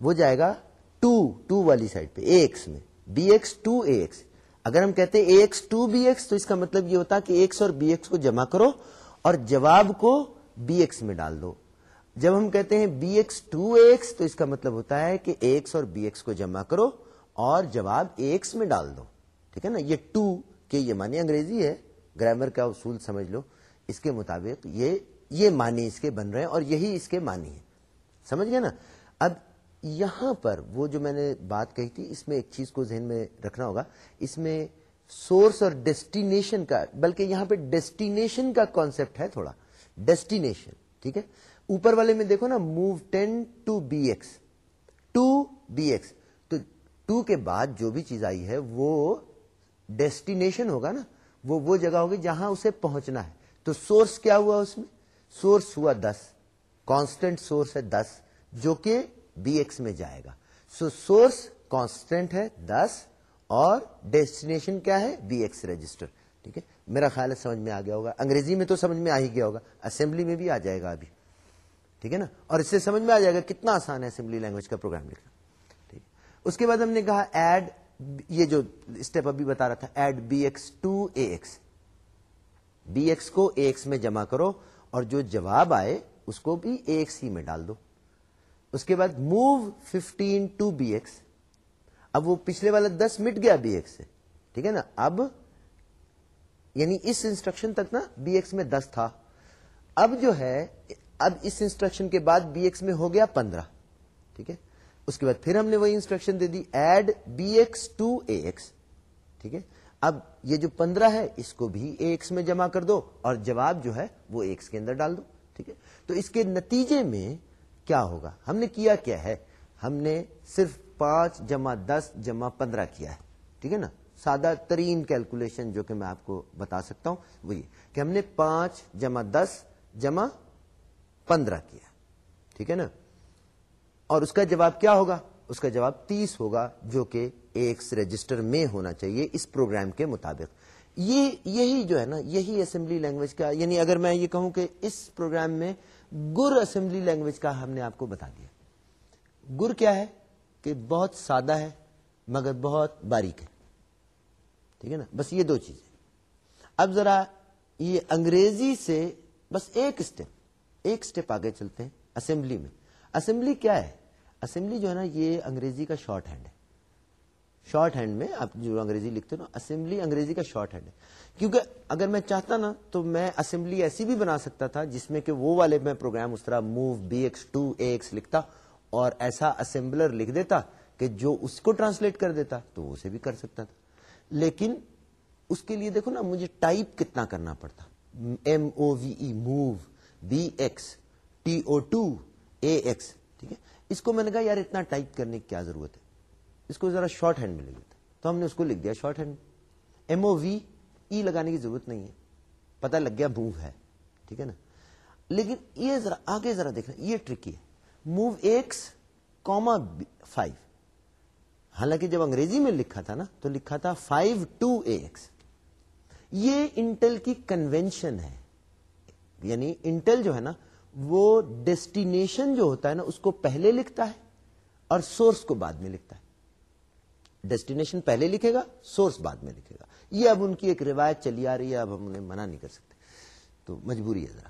وہ جائے گا ٹو ٹو والی سائڈ پہ اے ایکس میں۔ B X to A X اگر ہم کہتے A X to B X تو اس کا مطلب یہ ہوتا کہ ایکس اور بی ایکس کو جمع کرو اور جواب کو بی ایکس میں ڈال دو. جب ہم کہتے ہیں بی ایکس ٹو ایکس تو اس کا مطلب ہوتا ہے کہ ایکس اور بی ایکس کو جمع کرو اور جواب ایکس میں ڈال دو. ٹھیک ہے نا؟ یہ ٹو کے یہ معنی انگریزی ہے. گرامر کا اصول سمجھ لو. اس کے مطابق یہ یہ معنی اس کے بن رہے ہیں اور یہی اس کے معنی ہے سمجھ گئے نا؟ اب یہاں پر وہ جو میں نے بات کہی تھی، اس میں ایک چیز کو ذہن میں رکھنا ہوگا۔ اس میں سورس اور ڈیسٹینیشن کا، بلکہ یہاں پہ ڈیسٹینیشن کا کانسیپٹ ہے تھوڑا۔ ڈیسٹینیشن ٹھیک ہے؟ اوپر والے میں دیکھو نا move ten to B X to B X تو ٹو کے بعد جو بھی چیز آئی ہے، وہ ڈیسٹینیشن ہوگا نا۔ وہ وہ جگہ ہوگی جہاں اسے پہنچنا ہے۔ تو سورس کیا ہوا اس میں؟ سورس ہوا دس۔ کانسٹنٹ سورس ہے دس، جو کہ بی ایکس میں جائے گا۔ سو سورس کانسٹینٹ ہے دس اور ڈیسٹینیشن کیا ہے بی ایکس رجسٹر۔ ٹھیک ہے؟ میرا خیال ہے سمجھ میں آ گیا ہوگا۔ انگریزی میں تو سمجھ میں آ ہی گیا ہوگا۔ اسمبلی میں بھی آ جائے گا ابھی۔ ٹھیک ہے نا؟ اور اس سے سمجھ میں آ جائے گا کتنا آسان ہے اسمبلی لینگویج کا پروگرام لکھنا۔ ٹھیک اس کے بعد ہم نے کہا ایڈ یہ جو اسٹیپ ابھی بتا رہا تھا، add B X to A X. B X کو اے ایکس میں جمع کرو اور جو جواب آئے اس کو بھی اے ایکس ہی میں ڈال دو۔ اس کے بعد move fifteen to B X اب وہ پچھلے والا دس مٹ گیا بی ایکس سے. ٹھیک ہے نا؟ اب یعنی اس انسٹرکشن تک نا بی ایکس میں دس تھا. اب جو ہے، اب اس انسٹرکشن کے بعد بی ایکس میں ہو گیا پندرہ. ٹھیک ہے؟ اس کے بعد پھر ہم نے وہی انسٹرکشن دے دی add B X to A X ٹھیک ہے؟ اب یہ جو پندرہ ہے، اس کو بھی اے ایکس میں جمع کر دو اور جواب جو ہے، وہ ایکس کے اندر ڈال دو. ٹھیک ہے؟ تو اس کے نتیجے میں کیا ہوگا؟ ہم نے کیا کیا ہے؟ ہم نے صرف پانچ جمع دس جمع پندرہ کیا ہے، ٹھیک ہے نا؟ سادہ ترین کیلکولیشن جو کہ میں آپ کو بتا سکتا ہوں، وہ یہ کہ ہم نے پانچ جمع دس جمع پندرہ کیا، ٹھیک ہے نا؟ اور اس کا جواب کیا ہوگا؟ اس کا جواب تیس ہوگا، جو کہ ایک رجسٹر میں ہونا چاہیے اس پروگرام کے مطابق۔ یہ یہی جو ہے نا، یہی اسمبلی لینگویج کا یعنی اگر میں یہ کہوں کہ اس پروگرام میں گر اسمبلی لینگویج کا ہم نے آپ کو بتا دیا۔ گر کیا ہے؟ کہ بہت سادہ ہے، مگر بہت باریک ہے۔ ٹھیک ہے نا؟ بس یہ دو چیزیں۔ اب ذرا یہ انگریزی سے بس ایک اسٹیپ ایک اسٹیپ آگے چلتے ہیں اسمبلی میں۔ اسمبلی کیا ہے؟ اسمبلی جو ہے نا، یہ انگریزی کا شارٹ ہینڈ ہے۔ شارٹ ہینڈ میں، آپ جو انگریزی لکھتے ہو اسمبلی انگریزی کا شارٹ ہینڈ ہے۔ کیونکہ اگر میں چاہتا نا، تو میں اسمبلی ایسی بھی بنا سکتا تھا جس میں کہ وہ والے میں پروگرام اس طرح move B X to A X لکھتا اور ایسا اسمبلر لکھ دیتا کہ جو اس کو ٹرانسلیٹ کر دیتا، تو وہ اسے بھی کر سکتا تھا۔ لیکن اس کے لیے دیکھو نا، مجھے ٹائپ کتنا کرنا پڑتا۔ M O V E move B X T O to A X ٹھیک ہے؟ اس کو میں نے کہا، یار اتنا ٹائپ کرنے کی کیا ضرورت ہے؟ اس کو ذرا شارٹ ہینڈ میں لکھ دیتا تو ہم نے اس کو لکھ دیا shorthand. M O V E لگانے کی ضرورت نہیں ہے۔ پتا لگ گیا موو ہے۔ ٹھیک ہے نا؟ لیکن یہ ذرا آگے ذرا دیکھنا، یہ ٹرکی ہے۔ موو ایکس کوما فائیو حالانکہ جب انگریزی میں لکھا تھا نا، تو لکھا تھا فائیو ٹو ایکس یہ انٹل کی کنوینشن ہے۔ یعنی انٹل جو ہے نا، وہ ڈیسٹینیشن جو ہوتا ہے نا، اس کو پہلے لکھتا ہے اور سورس کو بعد میں لکھتا ہے۔ ڈیسٹینیشن پہلے لکھے گا، سورس بعد میں لکھے گا۔ یہ اب ان کی ایک روایت چلی آ رہی ہے، اب ہم انہیں منع نہیں کر سکتے۔ تو مجبوری ہے ذرا۔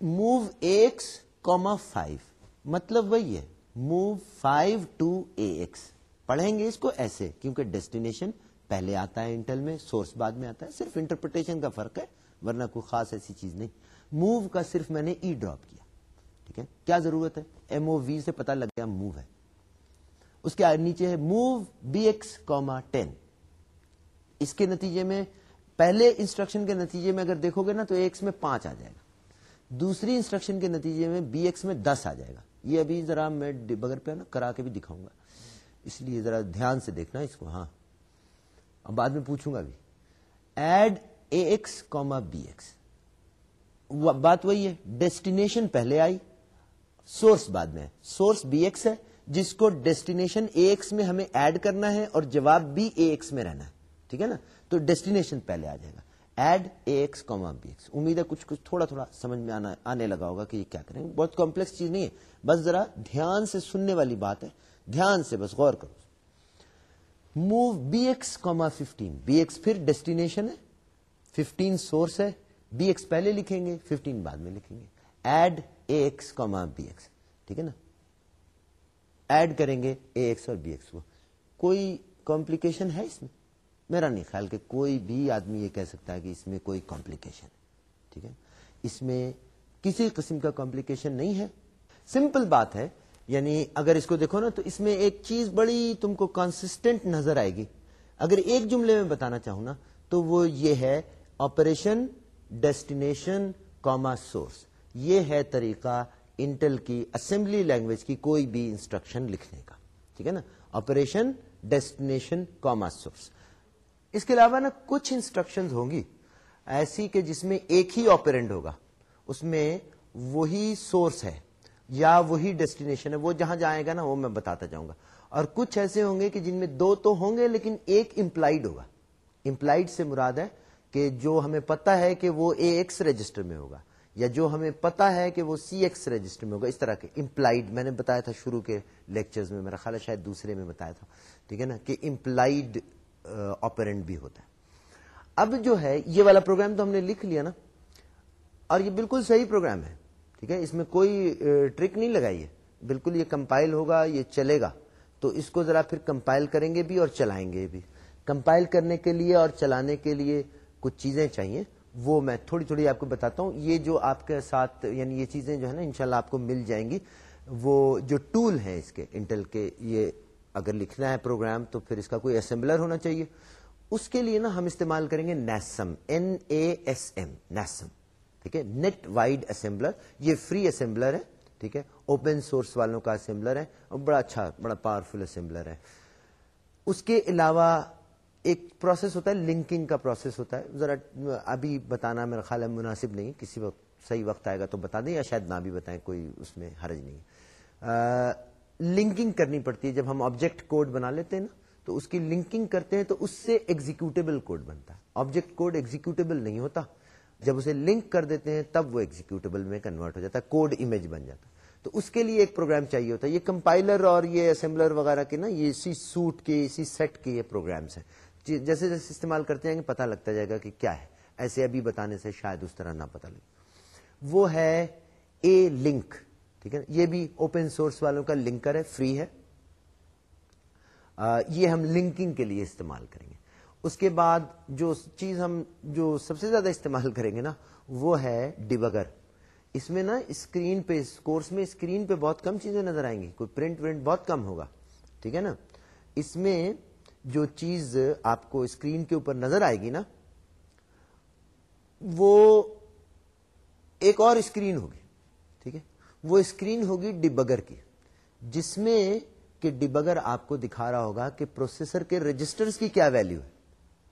موو ایکس کوما فائیو مطلب وہی ہے۔ Move five to A X پڑھیں گے اس کو ایسے، کیونکہ ڈیسٹینیشن پہلے آتا ہے انٹل میں، سورس بعد میں آتا ہے۔ صرف انٹرپریٹیشن کا فرق ہے، ورنہ کوئی خاص ایسی چیز نہیں۔ موو کا صرف میں نے e ای ڈراپ کیا۔ ٹھیک ہے؟ کیا ضرورت ہے؟ ایم او وی سے پتا لگ گیا موو ہے۔ اس کے نیچے ہے move B X comma ten اس کے نتیجے میں پہلے انسٹرکشن کے نتیجے میں اگر دیکھو گے نا تو ایکس میں پانچ آ جائے گا. دوسری انسٹرکشن کے نتیجے میں بی ایکس میں دس آ جائے گا. یہ ابھی ذرا میں بغیر پہ نا، کرا کے بھی دکھاؤں گا. اس لیے ذرا دھیان سے دیکھنا اس کو ہاں. اب بعد میں پوچھوں گا بھی. Add A X comma B X بات وہی ہے ڈیسٹینیشن پہلے آئی سورس بعد میں سورس بی ایکس ہے جس کو ڈیسٹینیشن اے ایکس میں ہمیں ایڈ کرنا ہے اور جواب بھی اے ایکس میں رہنا ہے۔ ٹھیک ہے نا؟ تو ڈیسٹینیشن پہلے آ جائے گا۔ Add A X comma B X. امید ہے کچھ کچھ تھوڑا تھوڑا سمجھ میں آنا آنے لگا ہوگا کہ یہ کیا کریں۔ بہت کمپلیکس چیز نہیں ہے۔ بس ذرا دھیان سے سننے والی بات ہے۔ دھیان سے بس غور کرو۔ Move B X comma fifteen. B X پھر ڈیسٹینیشن ہے۔ ففٹین سورس ہے۔ بی ایکس پہلے لکھیں گے، ففٹین بعد میں لکھیں گے۔ Add A X comma B X. ٹھیک ہے نا؟ ایڈ کریں گے اے ایکس اور بی ایکس کو۔ کوئی کمپلیکیشن ہے اس میں؟ میرا نہیں خیال کہ کوئی بھی آدمی یہ کہہ سکتا ہے کہ اس میں کوئی کمپلیکیشن ہے ٹھیک ہے؟ اس میں کسی قسم کا کمپلیکیشن نہیں ہے۔ سمپل بات ہے یعنی اگر اس کو دیکھو نا تو اس میں ایک چیز بڑی تم کو کنسٹینٹ نظر آئے گی۔ اگر ایک جملے میں بتانا چاہوں نا تو وہ یہ ہے آپریشن ڈیسٹینیشن کاما سورس یہ ہے طریقہ انٹل کی اسمبلی لینگویج کی کوئی بھی انسٹرکشن لکھنے کا۔ ٹھیک ہے نا؟ آپریشن ڈیسٹینیشن کاما سورس اس کے علاوہ نا کچھ انسٹرکشن ہوں گی۔ ایسی کہ جس میں ایک ہی آپرینڈ ہوگا۔ اس میں وہی سورس ہے، یا وہی ڈیسٹینیشن ہے، وہ جہاں جائے گا نا، وہ میں بتاتا جاؤں گا۔ اور کچھ ایسے ہوں گے کہ جن میں دو تو ہوں گے، لیکن ایک امپلائڈ ہوگا۔ امپلائڈ سے مراد ہے کہ جو ہمیں پتا ہے کہ وہ اے ایکس رجسٹر میں ہوگا۔ یا جو ہمیں پتا ہے کہ وہ سی ایکس رجسٹر میں ہوگا، اس طرح کے امپلائڈ میں نے بتایا تھا شروع کے لیکچرز میں، میرا خیال ہے شاید دوسرے میں بتایا تھا، ٹھیک ہے نا، کہ امپلائڈ آپرینٹ بھی ہوتا ہے۔ اب جو ہے، یہ والا پروگرام تو ہم نے لکھ لیا نا، اور یہ بالکل صحیح پروگرام ہے، ٹھیک ہے، اس میں کوئی ٹرک نہیں لگائی ہے۔ بالکل یہ کمپائل ہوگا، یہ چلے گا۔ تو اس کو ذرا پھر کمپائل کریں گے بھی اور چلائیں گے بھی۔ کمپائل کرنے کے لیے اور چلانے کے لیے کچھ چیزیں چاہیے۔ وہ میں تھوڑی تھوڑی آپ کو بتاتا ہوں، یہ جو آپ کے ساتھ یعنی یہ چیزیں جو ہے نا، انشاءاللہ آپ کو مل جائیں گی۔ وہ جو ٹول ہیں اس کے انٹل کے، یہ اگر لکھنا ہے پروگرام تو پھر اس کا کوئی اسمبلر ہونا چاہیے۔ اس کے لیے نا ہم استعمال کریں گے NASM N A S M NASM, ٹھیک ہے؟ نیٹ وائڈ اسمبلر، یہ فری اسمبلر ہے، ٹھیک ہے؟ اوپن سورس والوں کا اسمبلر ہے، اور بڑا اچھا بڑا پاورفل اسمبلر ہے۔ اس کے علاوہ ایک پروسیس ہوتا ہے لنکنگ کا پروسیس ہوتا ہے۔ ذرا ابھی بتانا میرا خیال ہے مناسب نہیں، کسی وقت صحیح وقت آئے گا تو بتا دیں یا شاید نہ بھی بتائیں، کوئی اس میں حرج نہیں لنکنگ کرنی پڑتی ہے۔ جب ہم آبجیکٹ کوڈ بنا لیتے ہیں نا، تو اس کی لنکنگ کرتے ہیں تو اس سے ایگزیکٹیبل کوڈ بنتا ہے۔ آبجیکٹ کوڈ ایگزیکٹیبل نہیں ہوتا۔ جب اسے لنک کر دیتے ہیں، تب وہ ایگزیکٹیبل میں کنورٹ ہو جاتا ہے کوڈ امیج بن جاتا ہے۔ تو اس کے لیے ایک پروگرام چاہیے ہوتا ہے۔ یہ کمپائلر اور یہ اسمبلر وغیرہ کے نا، یہ اسی سوٹ کے، اسی سیٹ کے یہ پروگرامس ہیں۔ جی، جیسے جیسے استعمال کرتے ہیں پتا لگتا جائے گا کہ کیا ہے۔ ایسے ابھی بتانے سے شاید اس طرح نہ پتا لگے۔ وہ ہے اے لنک ٹھیک ہے یہ بھی اوپن سورس والوں کا لنکر ہے فری ہے۔ یہ ہم لنکنگ کے لیے استعمال کریں گے۔ اس کے بعد جو چیز ہم، جو سب سے زیادہ استعمال کریں گے نا، وہ ہے ڈیبگر اس میں نا اسکرین پہ، اس کورس میں اسکرین پہ بہت کم چیزیں نظر آئیں گی۔ کوئی پرنٹ ورنٹ بہت کم ہوگا، ٹھیک ہے نا؟ اس میں جو چیز آپ کو اسکرین کے اوپر نظر آئے گی نا، وہ ایک اور اسکرین ہوگی، ٹھیک ہے؟ وہ اسکرین ہوگی ڈبگر کی، جس میں کہ ڈبگر آپ کو دکھا رہا ہوگا کہ پروسیسر کے رجسٹرز کی کیا ویلو ہے۔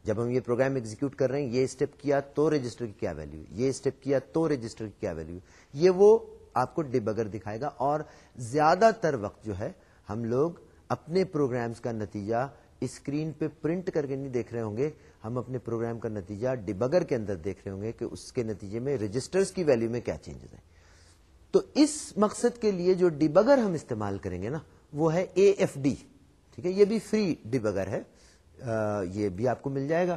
جب ہم یہ پروگرام ایگزیکیوٹ کر رہے ہیں، یہ اسٹیپ کیا تو رجسٹر کی کیا ویلو یہ اسٹیپ کیا تو رجسٹر کی کیا ویلو یہ وہ آپ کو ڈبگر دکھائے گا اور زیادہ تر وقت جو ہے، ہم لوگ اپنے پروگرامز کا نتیجہ اسکرین پہ پرنٹ کر کے نہیں دیکھ رہے ہوں گے، ہم اپنے پروگرام کا نتیجہ ڈبگر کے اندر دیکھ رہے ہوں گے کہ اس کے نتیجے میں رجسٹرز کی ویلو میں کیا چینجز ہیں۔ تو اس مقصد کے لیے جو ڈبگر ہم استعمال کریں گے نا، وہ ہے اے ایف ڈی ٹھیک ہے، یہ بھی فری ڈبگر ہے۔ یہ بھی آپ کو مل جائے گا۔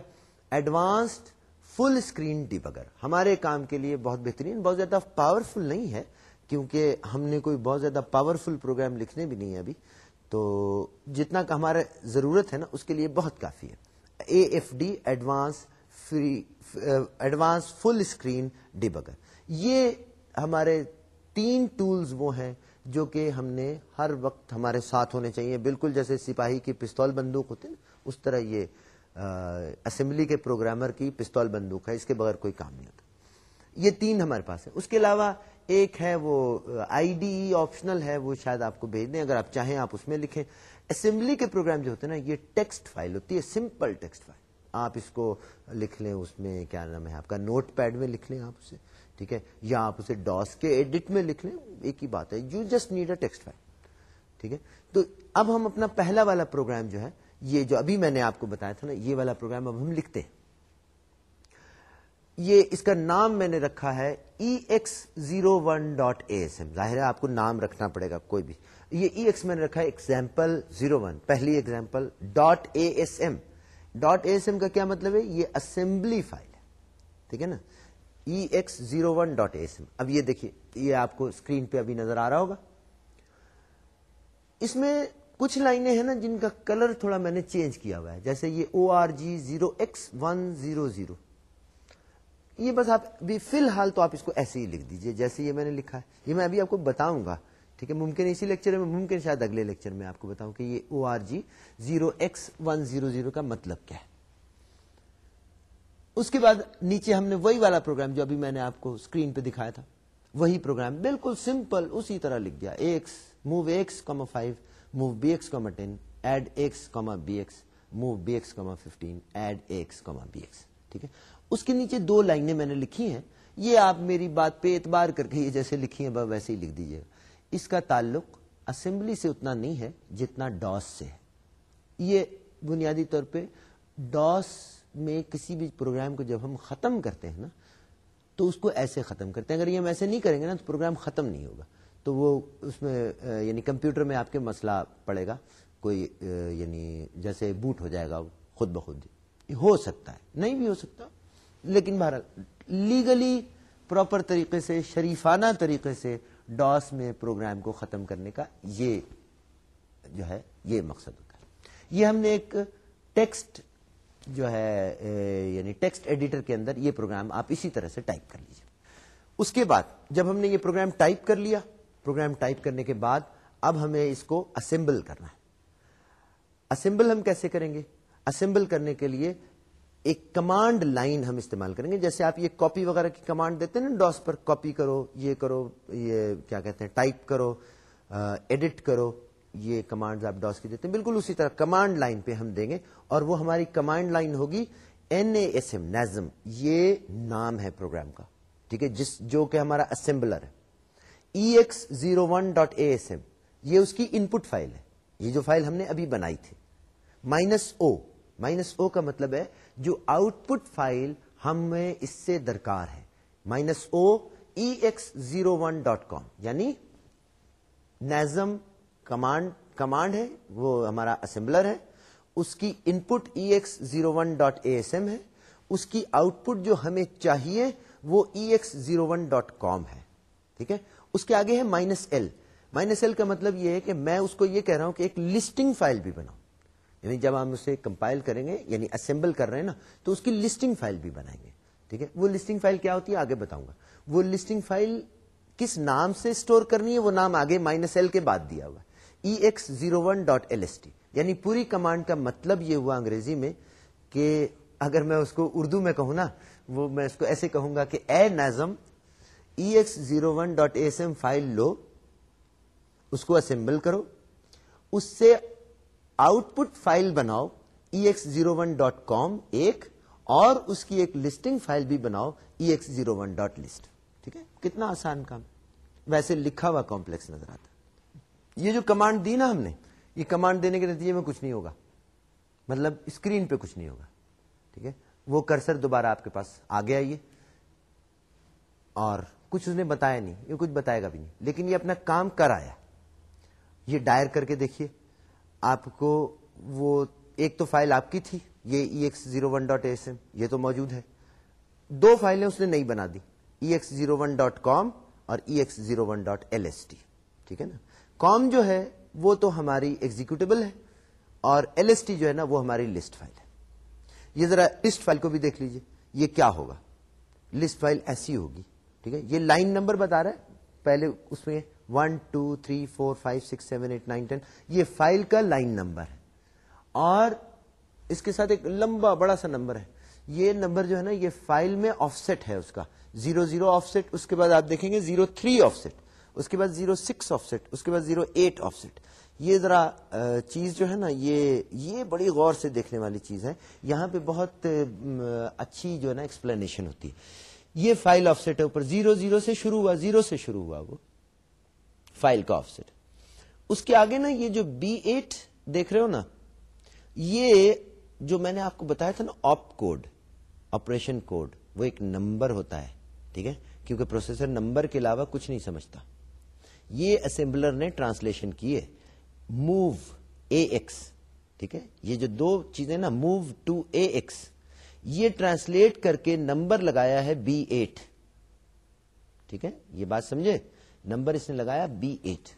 Advanced full screen debugger. ہمارے کام کے لیے بہت بہترین، بہت زیادہ پاورفل نہیں ہے، کیونکہ ہم نے کوئی بہت زیادہ پاورفل پروگرام لکھنے بھی نہیں ہے ابھی۔ تو جتنا کا ہمارا ضرورت ہے نا، اس کے لیے بہت کافی ہے۔ A F D, advance free, advance full screen debugger یہ ہمارے تین ٹولز وہ ہیں جو کہ ہم نے ہر وقت ہمارے ساتھ ہونے چاہیے۔ بالکل جیسے سپاہی کی پستول بندوق ہوتی نا، اس طرح یہ اسمبلی کے پروگرامر کی پستول بندوق ہے، اس کے بغیر کوئی کام نہیں ہوتا۔ یہ تین ہمارے پاس ہے اس کے علاوہ ایک ہے وہ آئی ڈی آپشنل ہے، وہ شاید آپ کو بھیج دیں، اگر آپ چاہیں آپ اس میں لکھیں۔ اسمبلی کے پروگرام جو ہوتے ہیں نا، یہ ٹیکسٹ فائل ہوتی ہے سمپل ٹیکسٹ فائل آپ اس کو لکھ لیں، اس میں کیا نام ہے، آپ کا نوٹ پیڈ میں لکھ لیں آپ اسے، ٹھیک ہے؟ یا آپ اسے ڈاس کے ایڈٹ میں لکھ لیں، ایک ہی بات ہے۔ You just need a text file ٹھیک ہے؟ تو اب ہم اپنا پہلا والا پروگرام جو ہے، یہ جو ابھی میں نے آپ کو بتایا تھا نا، یہ والا پروگرام اب ہم لکھتے ہیں۔ یہ اس کا نام میں نے رکھا ہے E X zero one dot A S M ظاہر ہے آپ کو نام رکھنا پڑے گا کوئی بھی. یہ ای ایکس میں نے رکھا ہے ایگزامپل زیرو ون پہلی example dot A S M dot A S M کا کیا مطلب ہے؟ یہ اسمبلی فائل ہے. ٹھیک ہے نا؟ E X zero one dot S M اب یہ دیکھیے، یہ آپ کو اسکرین پہ ابھی نظر آ رہا ہوگا۔ اس میں کچھ لائنیں ہیں نا جن کا کلر تھوڑا میں نے چینج کیا ہوا ہے۔ جیسے یہ O R G zero X one zero zero یہ بس آپ بھی فی الحال تو آپ اس کو ایسے ہی لکھ دیجیے، جیسے یہ میں نے لکھا ہے۔ یہ میں ابھی آپ کو بتاؤں گا، ٹھیک ہے؟ ممکن اسی لیکچر میں، ممکن شاید اگلے لیکچر میں آپ کو بتاؤں کہ یہ O R G zero X one zero zero کا مطلب کیا ہے۔ اس کے بعد نیچے ہم نے وہی والا پروگرام جو ابھی میں نے آپ کو اسکرین پہ دکھایا تھا، وہی پروگرام بالکل سمپل اسی طرح لکھ دیا۔ X move X comma five move B X comma ten add X comma B X move B X comma fifteen add X comma B X ٹھیک ہے؟ اس کے نیچے دو لائنیں میں نے لکھی ہیں۔ یہ آپ میری بات پہ اعتبار کر کے یہ جیسے لکھی ہیں ویسے ہی لکھ دیجیے۔ اس کا تعلق اسمبلی سے اتنا نہیں ہے جتنا ڈاس سے ہے۔ یہ بنیادی طور پہ ڈاس میں کسی بھی پروگرام کو جب ہم ختم کرتے ہیں نا، تو اس کو ایسے ختم کرتے ہیں۔ اگر یہ ہم ایسے نہیں کریں گے نا، تو پروگرام ختم نہیں ہوگا۔ تو وہ اس میں یعنی کمپیوٹر میں آپ کے مسئلہ پڑے گا۔ کوئی یعنی جیسے بوٹ ہو جائے گا خود بخود۔ ہو سکتا ہے۔ نہیں بھی ہو سکتا۔ لیکن بہرحال لیگلی پراپر طریقے سے، شریفانہ طریقے سے ڈاس میں پروگرام کو ختم کرنے کا یہ جو ہے، یہ مقصد ہوتا ہے۔ یہ ہم نے ایک ٹیکسٹ جو ہے یعنی ٹیکسٹ ایڈیٹر کے اندر یہ پروگرام آپ اسی طرح سے ٹائپ کر لیجیے اس کے بعد جب ہم نے یہ پروگرام ٹائپ کر لیا پروگرام ٹائپ کرنے کے بعد اب ہمیں اس کو اسمبل کرنا ہے۔ اسمبل ہم کیسے کریں گے؟ اسمبل کرنے کے لیے ایک کمانڈ لائن ہم استعمال کریں گے۔ جیسے آپ یہ کاپی وغیرہ کی کمانڈ دیتے ہیں نا، ڈاس پر کاپی کرو، یہ کرو، یہ کیا کہتے ہیں، ٹائپ کرو ایڈٹ کرو، یہ کمانڈ آپ ڈاس کی دیتے ہیں۔ بالکل اسی طرح کمانڈ لائن پہ ہم دیں گے اور وہ ہماری کمانڈ لائن ہوگی N A S M NASM یہ نام ہے پروگرام کا، ٹھیک ہے، جس جو کہ ہمارا اسمبلر ہے۔ E X zero one dot A S M یہ اس کی ان پٹ فائل ہے۔ یہ جو فائل ہم نے ابھی بنائی تھی۔ مائنس او مائنس او کا مطلب ہے جو آؤٹ پٹ فائل ہمیں اس سے درکار ہے۔ Minus O E X zero one dot com یعنی نیزم کمانڈ کمانڈ ہے، وہ ہمارا اسمبلر ہے۔ اس کی input E X zero one dot A S M ہے۔ اس کی آؤٹ پٹ جو ہمیں چاہیے وہ E X zero one dot com ہے۔ ٹھیک ہے؟ اس کے آگے ہے مائنس ایل۔ مائنس ایل کا مطلب یہ ہے کہ میں اس کو یہ کہہ رہا ہوں کہ ایک لسٹنگ فائل بھی بناؤں۔ یعنی جب ہم اسے کمپائل کریں گے یعنی اسمبل کر رہے ہیں نا، تو اس کی لسٹنگ فائل بھی بنائیں گے، ٹھیک ہے؟ وہ لسٹنگ فائل کیا ہوتی ہے؟ آگے بتاؤں گا۔ وہ لسٹنگ فائل کس نام سے اسٹور کرنی ہے؟ وہ نام آگے مائنس ایل کے بعد دیا ہوا E X zero one dot L S T یعنی پوری کمانڈ کا مطلب یہ ہوا انگریزی میں کہ اگر میں اس کو اردو میں کہوں نا، وہ میں اس کو ایسے کہوں گا کہ اے NASM E X zero one dot S M file لو، اس کو اسمبل کرو، اس سے آؤٹ پٹ فائل بناؤ E X zero one dot com ایک، اور اس کی ایک لسٹنگ فائل بھی بناؤ E X zero one dot list ٹھیک ہے؟ کتنا آسان کام۔ ویسے لکھا ہوا کمپلیکس نظر آتا۔ یہ جو کمانڈ دی نا ہم نے، یہ کمانڈ دینے کے نتیجے میں کچھ نہیں ہوگا۔ مطلب اسکرین پہ کچھ نہیں ہوگا۔ ٹھیک ہے؟ وہ کرسر دوبارہ آپ کے پاس آگے آئیے۔ اور کچھ اس نے بتایا نہیں، یہ کچھ بتائے گا بھی نہیں۔ لیکن یہ اپنا کام کر آیا۔ یہ ڈائر کر کے دیکھیے۔ آپ کو وہ ایک تو فائل آپ کی تھی، یہ E X zero one dot S M یہ تو موجود ہے۔ دو فائلیں اس نے نہیں بنا دی E X zero one dot com اور E X zero one dot L S T ٹھیک ہے نا؟ کام جو ہے وہ تو ہماری ایگزیکٹبل ہے اور ایل ایس ٹی جو ہے نا وہ ہماری لسٹ فائل ہے۔ یہ ذرا لسٹ فائل کو بھی دیکھ لیجیے یہ کیا ہوگا؟ لسٹ فائل ایسی ہوگی، ٹھیک ہے؟ یہ لائن نمبر بتا رہا ہے، پہلے اس میں one two three four five six seven eight nine ten یہ فائل کا لائن نمبر ہے۔ اور اس کے ساتھ ایک لمبا بڑا سا نمبر ہے۔ یہ نمبر جو ہے نا، یہ فائل میں آف سیٹ ہے اس کا۔ زیرو زیرو آف سیٹ اس کے بعد آپ دیکھیں گے زیرو تھری آف سیٹ اس کے بعد زیرو سکس آف سیٹ اس کے بعد زیرو ایٹ آف سیٹ یہ ذرا چیز جو ہے نا، یہ یہ بڑی غور سے دیکھنے والی چیز ہے۔ یہاں پہ بہت اچھی جو ہے نا ایکسپلینیشن ہوتی۔ ہے یہ فائل آف سیٹ ہے اوپر۔ زیرو زیرو سے شروع ہوا، زیرو سے شروع ہوا وہ۔ فائل کا آف سیٹ اس کے آگے نا یہ جو بی ایٹ دیکھ رہے ہو نا، یہ جو میں نے آپ کو بتایا تھا نا آپ کوڈ، آپریشن کوڈ، وہ ایک نمبر ہوتا ہے، ٹھیک ہے؟ کیونکہ پروسیسر نمبر کے علاوہ کچھ نہیں سمجھتا۔ یہ اسمبلر نے ٹرانسلیشن کی ہے موو اے ایکس ٹھیک ہے؟ یہ جو دو چیزیں نا موو ٹو اے ایکس یہ ٹرانسلیٹ کر کے نمبر لگایا ہے بی ایٹ۔ ٹھیک ہے؟ یہ بات سمجھے؟ نمبر اس نے لگایا بی ایٹ۔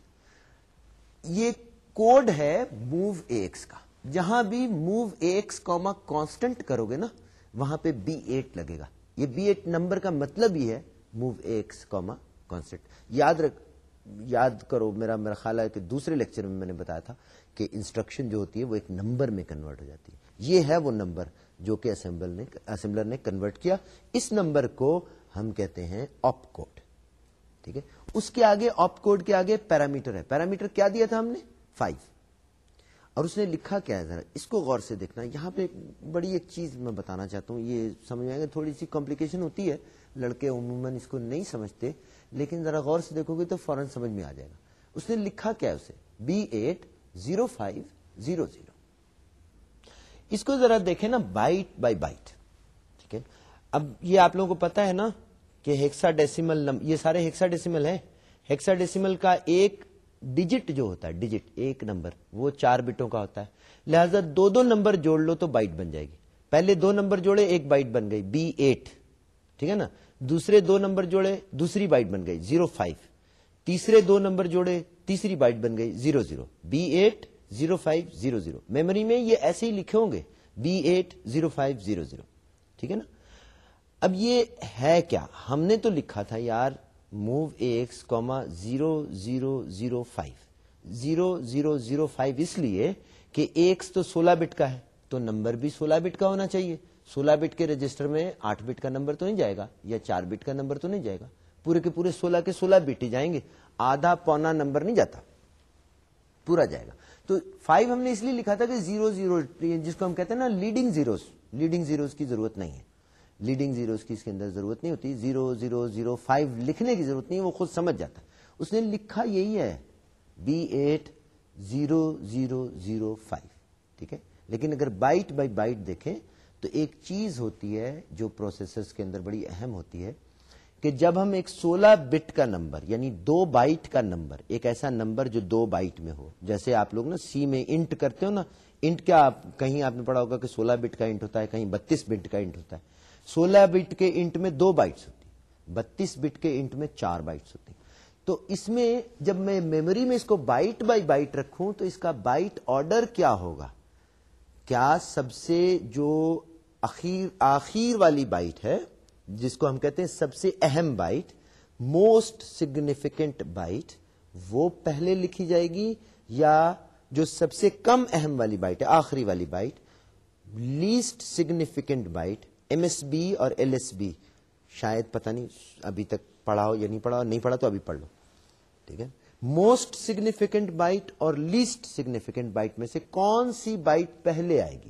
یہ کوڈ ہے موو ایکس کا۔ جہاں بھی موو ایکس کوما کانسٹنٹ کرو گے نا، وہاں پہ بی ایٹ لگے گا۔ یہ بی ایٹ نمبر کا مطلب ہی ہے موو ایکس کوما کانسٹنٹ۔ یاد رکھ، یاد کرو میرا میرا خیال ہے کہ دوسرے لیکچر میں میں نے بتایا تھا کہ انسٹرکشن جو ہوتی ہے وہ ایک نمبر میں کنورٹ ہو جاتی ہے۔ یہ ہے وہ نمبر جو کہ اسمبلر نے کنورٹ کیا۔ اس نمبر کو ہم کہتے ہیں آپ کوڈ ٹھیک ہے؟ اس کے آگے آپ کوڈ کے آگے پیرامیٹر ہے۔ پیرامیٹر کیا دیا تھا ہم نے؟ فائیو اور اس نے لکھا کیا ہے ذرا، اس کو غور سے دیکھنا۔ یہاں پہ بڑی ایک چیز میں بتانا چاہتا ہوں، یہ سمجھ میں آئے گا، تھوڑی سی کمپلیکیشن ہوتی ہے۔ لڑکے عموماً اس کو نہیں سمجھتے، لیکن ذرا غور سے دیکھو گے تو فوراً سمجھ میں آ جائے گا۔ اس نے لکھا کیا اسے؟ B eight zero five zero zero اس کو ذرا دیکھیں نا بائٹ بائی بائٹ ٹھیک ہے؟ اب یہ آپ لوگوں کو پتا ہے نا کہ ہیکسا ڈیسیمل نم... یہ سارے ہیکسا ڈیسیمل ہیں۔ ہیکسا ڈیسیمل کا ایک ڈیجٹ جو ہوتا ہے، ڈیجٹ، ایک نمبر، وہ چار بٹوں کا ہوتا ہے۔ لہذا دو دو نمبر جوڑ لو تو بائٹ بن جائے گی۔ پہلے دو نمبر جوڑے، ایک بائٹ بن گئی، بی ایٹ۔ ٹھیک ہے نا؟ دوسرے دو نمبر جوڑے، دوسری بائٹ بن گئی، زیرو فائیو۔ تیسرے دو نمبر جوڑے، تیسری بائٹ بن گئی، zero zero. B eight, zero five, zero zero. Memory میں یہ ایسے ہی لکھے ہوں گے، B eight, zero five, zero zero. ٹھیک ہے نا؟ اب یہ ہے کیا؟ ہم نے تو لکھا تھا یار move X comma zero zero zero five zero zero zero five اس لیے کہ ایکس تو سولہ بٹ کا ہے، تو نمبر بھی سولہ بٹ کا ہونا چاہیے۔ سولہ بٹ کے رجسٹر میں آٹھ بٹ کا نمبر تو نہیں جائے گا، یا چار بٹ کا نمبر تو نہیں جائے گا۔ پورے کے پورے سولہ کے سولہ بٹ ہی جائیں گے۔ آدھا پونا نمبر نہیں جاتا۔ پورا جائے گا۔ تو فائیو ہم نے اس لیے لکھا تھا کہ زیرو زیرو جس کو ہم کہتے ہیں نا لیڈنگ زیروز لیڈنگ زیروز کی ضرورت نہیں ہے۔ لیڈنگ زیروز کی اس کے اندر ضرورت نہیں ہوتی۔ زیرو زیرو زیرو فائیو لکھنے کی ضرورت نہیں، وہ خود سمجھ جاتا۔ اس نے لکھا یہی ہے۔ B eight zero zero zero five ٹھیک ہے؟ لیکن اگر بائٹ بائی بائٹ دیکھیں تو ایک چیز ہوتی ہے جو پروسیسرز کے اندر بڑی اہم ہوتی ہے کہ جب ہم ایک سولہ بٹ کا نمبر یعنی دو بائٹ کا نمبر، ایک ایسا نمبر جو دو بائٹ میں ہو۔ جیسے آپ لوگ نا سی میں انٹ کرتے ہو نا انٹ کیا آپ، کہیں آپ نے پڑھا ہوگا کہ سولہ بٹ کا انٹ ہوتا ہے، کہیں بتیس بٹ کا انٹ ہوتا ہے۔ سولہ بٹ کے انٹ میں دو بائٹس ہوتی بتیس بٹ کے انٹ میں چار بائٹس ہوتی تو اس میں جب میں میموری میں اس کو بائٹ بائی بائٹ رکھوں تو اس کا بائٹ آرڈر کیا ہوگا؟ کیا سب سے جو آخر والی بائٹ ہے، جس کو ہم کہتے ہیں سب سے اہم بائٹ، موسٹ سگنیفیکینٹ بائٹ، وہ پہلے لکھی جائے گی یا جو سب سے کم اہم والی بائٹ ہے، آخری والی byte, least significant byte M S B اور ایل ایس بی شاید پتہ نہیں، ابھی تک پڑھاؤ یا نہیں پڑھاؤ، نہیں پڑھا تو ابھی پڑھ لو۔ ٹھیک ہے؟ موسٹ سگنیفیکینٹ بائٹ اور لیسٹ سگنیفیکینٹ بائٹ میں سے کون سی بائٹ پہلے آئے گی؟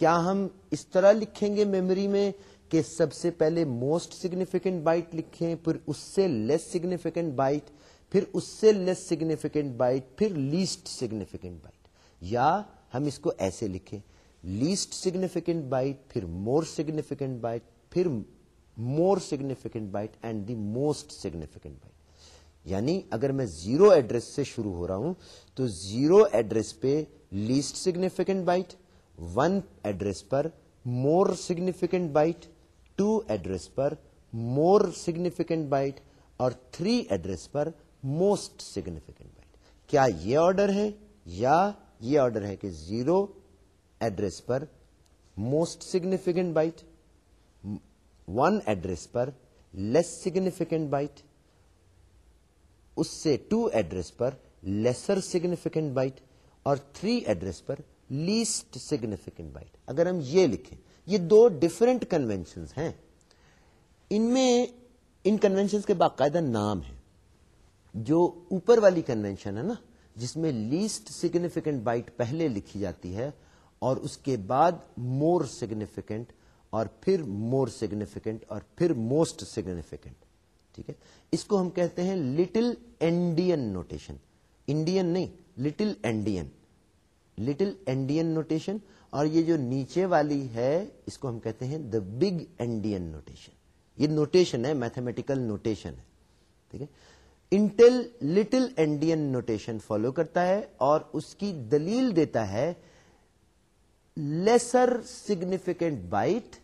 کیا ہم اس طرح لکھیں گے میموری میں کہ سب سے پہلے موسٹ سگنیفیکینٹ بائٹ لکھیں، پھر اس سے لیس سگنیفیکینٹ بائٹ پھر اس سے لیس سگنیفیکینٹ بائٹ پھر لیسٹ سگنیفیکینٹ بائٹ یا ہم اس کو ایسے لکھیں لیسٹ سگنیفیکینٹ بائٹ پھر مور سگنیفیکینٹ بائٹ پھر more significant byte and the most significant byte یعنی اگر میں زیرو ایڈریس سے شروع ہو رہا ہوں تو زیرو ایڈریس پہ least significant byte one address پر more significant byte two address پر مور سگنیفیکینٹ بائٹ اور تھری ایڈریس پر موسٹ سگنیفیکینٹ بائٹ کیا یہ آرڈر ہے یا یہ آرڈر ہے کہ زیرو ایڈریس پر most significant byte one address پر لیس سگنیفیکینٹ بائٹ اس سے ٹو ایڈریس پر لیسر سگنیفیکینٹ بائٹ اور تھری ایڈریس پر لیسٹ سگنیفیکینٹ بائٹ اگر ہم یہ لکھیں یہ دو ڈفرینٹ کنوینشن ہیں ان میں ان کنوینشن کے باقاعدہ نام ہے جو اوپر والی کنوینشن ہے نا، جس میں لیسٹ سگنیفیکینٹ بائٹ پہلے لکھی جاتی ہے اور اس کے بعد مور سگنیفیکینٹ اور پھر مور سگنیفیکینٹ اور پھر موسٹ سگنیفیکینٹ ٹھیک ہے؟ اس کو ہم کہتے ہیں لٹل اینڈین نوٹیشن انڈین نہیں little endian little endian notation اور یہ جو نیچے والی ہے، اس کو ہم کہتے ہیں دا بگ اینڈین نوٹیشن یہ نوٹیشن ہے میتھمیٹیکل نوٹیشن ہے، ٹھیک ہے؟ Intel little endian notation follow کرتا ہے اور اس کی دلیل دیتا ہے lesser significant byte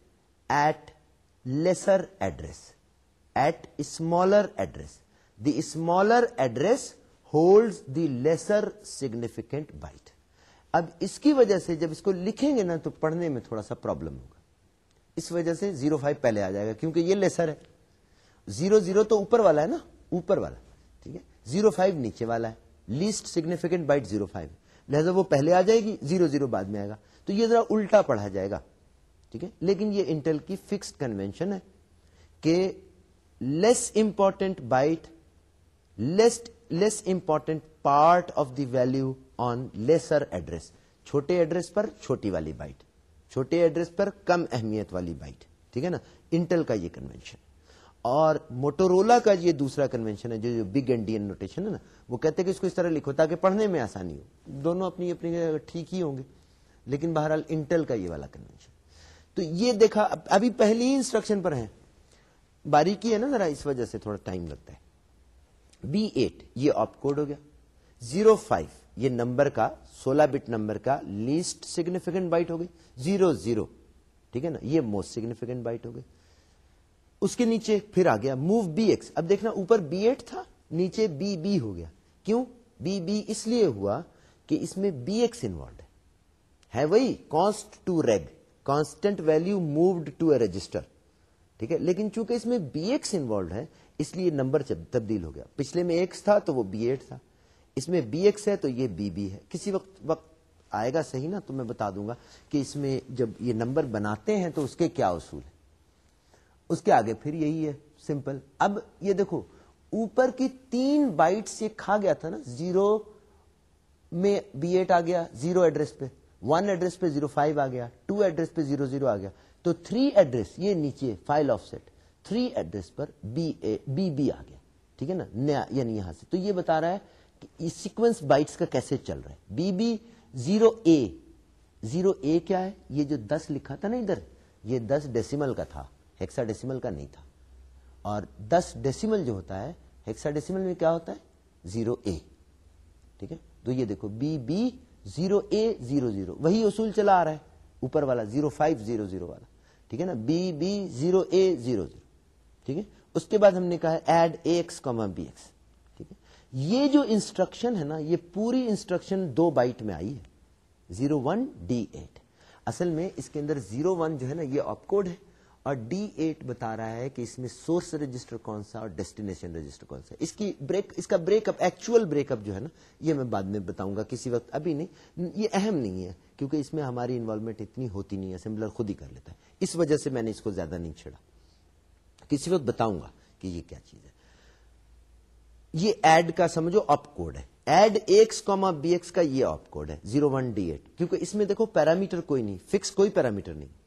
at lesser address at smaller address the smaller address hold the lesser significant byte اب اس کی وجہ سے جب اس کو لکھیں گے نا تو پڑھنے میں تھوڑا سا پرابلم ہوگا۔ اس وجہ سے زیرو فائیو پہلے آ جائے گا کیونکہ یہ لیسر ہے۔ زیرو زیرو تو اوپر والا ہے نا؟ اوپر والا۔ ٹھیک ہے؟ زیرو فائیو نیچے والا ہے۔ Least significant byte zero five لہٰذا وہ پہلے آ جائے گی زیرو زیرو بعد میں آئے گا۔ تو یہ ذرا الٹا پڑھا جائے گا، ٹھیک ہے؟ لیکن یہ انٹل کی فکسڈ کنوینشن ہے کہ less important byte less less important part of the value on lesser address چھوٹے ایڈریس پر چھوٹی والی بائٹ چھوٹے ایڈریس پر کم اہمیت والی بائٹ ٹھیک ہے نا؟ انٹل کا یہ کنوینشن. اور موٹورولا کا یہ دوسرا کنوینشن ہے، جو بگ انڈین نوٹیشن ہے نا، وہ کہتے ہیں کہ اس کو اس طرح لکھو تاکہ پڑھنے میں آسانی ہو۔ دونوں اپنی اپنی ٹھیک ہی ہوں گے۔ لیکن بہرحال انٹل کا یہ والا کنوینشن تو یہ دیکھا ابھی پہلی انسٹرکشن پر ہیں۔ باریکی ہے نا ذرا، اس وجہ سے تھوڑا ٹائم لگتا ہے۔ بی ایٹ یہ آپ کوڈ ہو گیا۔ زیرو فائیو یہ نمبر کا، سولہ بٹ نمبر کا لیسٹ سگنیفیکینٹ بائٹ ہو گئی۔ زیرو زیرو ٹھیک ہے نا؟ یہ موسٹ سگنیفیکینٹ بائٹ ہو گئی۔ اس کے نیچے پھر آ گیا موو بی ایکس اب دیکھنا، اوپر بی ایٹ تھا، نیچے بی بی ہو گیا۔ کیوں؟ بی بی اس لیے ہوا کہ اس میں بی ایکس انوالوڈ ہے۔ وہی const to reg constant value moved to a register ٹھیک ہے؟ لیکن چونکہ اس میں بی ایکس انوالوڈ ہے، اس لیے نمبر تبدیل ہو گیا۔ پچھلے میں ایکس تھا تو وہ بی ایٹ تھا۔ اس میں بی ایکس ہے تو یہ بی بی ہے۔ کسی وقت وقت آئے گا صحیح نا، تو میں بتا دوں گا کہ اس میں جب یہ نمبر بناتے ہیں تو اس کے کیا اصول ہے اس کے آگے پھر یہی ہے سمپل اب یہ دیکھو، اوپر کی تین بائٹس یہ کھا گیا تھا نا، زیرو میں بی ایٹ آ گیا، زیرو ایڈریس پہ۔ ون ایڈریس پہ زیرو فائیو آ گیا ٹو ایڈریس پہ زیرو زیرو آ گیا تو تھری ایڈریس یہ نیچے file of set three address پر بی اے بی بی آ گیا ٹھیک ہے نا نیا یعنی یہاں سے تو یہ بتا رہا ہے کہ یہ سیکوینس بائٹس کا کیسے چل رہا ہے B B zero A zero A کیا ہے یہ جو دس لکھا تھا نا ادھر یہ دس ڈیسیمل کا تھا ہیکسا ڈیسیمل کا نہیں تھا اور دس ڈیسیمل جو ہوتا ہے ہیکسا ڈیسیمل میں کیا ہوتا ہے زیرو اے ٹھیک ہے تو یہ دیکھو B B zero A zero zero, وہی اصول چلا آ رہا ہے، اوپر والا زیرو فائیو زیرو زیرو والا، ٹھیک ہے نا؟ B B zero A zero zero, ٹھیک ہے؟ اس کے بعد ہم نے کہا add A X comma B X, ٹھیک ہے؟ یہ جو انسٹرکشن ہے نا، یہ پوری انسٹرکشن دو بائٹ میں آئی ہے، زیرو ون ڈی ایٹ۔ اصل میں اس کے اندر زیرو ون جو ہے نا، یہ آپ کوڈ ہے اور ڈی ایٹ بتا رہا ہے کہ اس میں سورس رجسٹر کون سا اور ڈیسٹینیشن رجسٹر کون سا اس کی بریک، اس کا break up actual break up جو ہے نا، یہ میں بعد میں بتاؤں گا، کسی وقت، ابھی نہیں، یہ اہم نہیں ہے، کیونکہ اس میں ہماری انوالومنٹ اتنی ہوتی نہیں ہے اسمبلر خود ہی کر لیتا ہے۔ اس وجہ سے میں نے اس کو زیادہ نہیں چھڑا کسی وقت بتاؤں گا کہ یہ کیا چیز ہے۔ یہ ایڈ کا سمجھو اپ کوڈ ہے۔ Add X comma B X کا یہ آپ کوڈ ہے زیرو ون ڈی ایٹ کیونکہ اس میں دیکھو پیرامیٹر کوئی نہیں فکس کوئی پیرامیٹر نہیں۔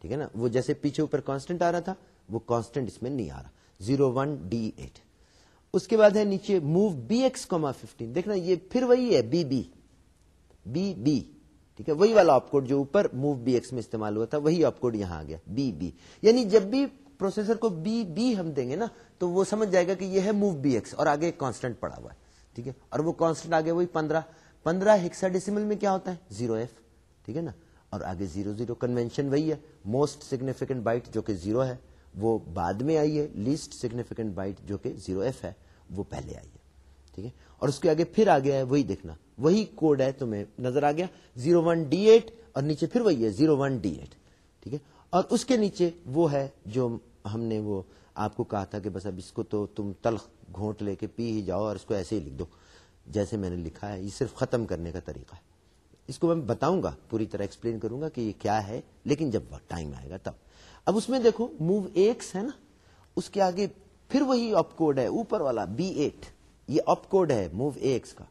ٹھیک ہے نا؟ وہ جیسے پیچھے اوپر کانسٹنٹ آ رہا تھا، وہ کانسٹنٹ اس میں نہیں آ رہا۔ Zero one D eight. اس کے بعد ہے نیچے move B X comma fifteen دیکھنا، یہ پھر وہی ہے، بی بی۔ B be. ٹھیک ہے؟ وہی والا آپ کوڈ جو اوپر موو بی ایکس میں استعمال ہوا تھا، وہی آپ کوڈ یہاں آ گیا، بی بی۔ یعنی جب بھی پروسیسر کو بی بی ہم دیں گے نا، تو وہ سمجھ جائے گا کہ یہ ہے موو بی ایکس اور آگے کانسٹنٹ پڑا ہوا ہے۔ ٹھیک ہے؟ اور وہ کانسٹنٹ آگے وہی پندرہ۔ پندرہ ہکسا ڈیسیمل میں کیا ہوتا ہے؟ Zero F. ٹھیک ہے نا؟ اور آگے زیرو زیرو کنوینشن وہی ہے۔ موسٹ سگنیفیکینٹ بائٹ جو کہ زیرو ہے، وہ بعد میں آئی ہے۔ لیسٹ سگنیفیکینٹ بائٹ جو کہ زیرو ایف ہے، وہ پہلے آئی ہے۔ ٹھیک ہے؟ اور اس کے آگے پھر آ گیا ہے، وہی دیکھنا۔ وہی کوڈ ہے، تمہیں نظر آ گیا۔ زیرو ون ڈی ایٹ اور نیچے پھر وہی ہے، زیرو ون ڈی ایٹ۔ ٹھیک ہے؟ اور اس کے نیچے وہ ہے جو ہم نے وہ آپ کو کہا تھا کہ بس اب اس کو تو تم تلخ گھونٹ لے کے پی ہی جاؤ اور اس کو ایسے ہی لکھ دو۔ جیسے میں نے لکھا ہے، یہ صرف ختم کرنے کا طریقہ ہے۔ اس کو میں بتاؤں گا، پوری طرح ایکسپلین کروں گا کہ یہ کیا ہے، لیکن جب ٹائم آئے گا تب۔ اب اس میں دیکھو موو ایکس ہے نا، اس کے آگے پھر وہی اپ کوڈ ہے، اوپر والا بی ایٹ یہ اپ کوڈ ہے موو ایکس کا،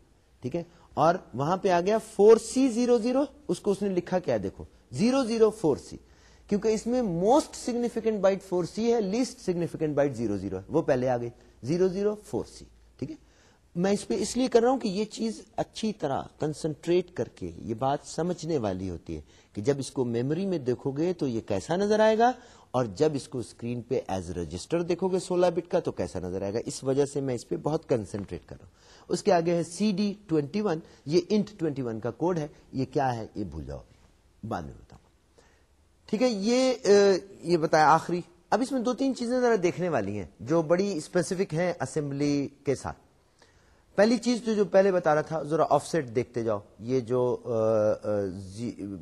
ٹھیک ہے؟ اور وہاں پہ آ گیا فور سی زیرو زیرو اس کو اس نے لکھا کیا دیکھو زیرو زیرو فور سی کیونکہ اس میں most significant byte four C ہے least significant byte zero zero ہے، وہ پہلے آ گئی زیرو زیرو فور سی ٹھیک ہے؟ میں اس پہ اس لیے کر رہا ہوں کہ یہ چیز اچھی طرح کنسنٹریٹ کر کے یہ بات سمجھنے والی ہوتی ہے کہ جب اس کو میموری میں دیکھو گے تو یہ کیسا نظر آئے گا اور جب اس کو اسکرین پہ ایز رجسٹر دیکھو گے سولہ بٹ کا تو کیسا نظر آئے گا؟ اس وجہ سے میں اس پہ بہت کنسنٹریٹ کر رہا ہوں۔ اس کے آگے ہے سی ڈی ٹوینٹی ون یہ انٹ ٹوینٹی ون کا کوڈ ہے۔ یہ کیا ہے؟ یہ بھول جاؤ۔ بعد میں بتاؤں۔ ٹھیک ہے، یہ یہ بتایا آخری۔ اب اس میں دو تین چیزیں ذرا دیکھنے والی ہیں جو بڑی اسپیسیفک ہیں اسمبلی کے ساتھ۔ پہلی چیز جو جو پہلے بتا رہا تھا، ذرا آف سیٹ دیکھتے جاؤ۔ یہ جو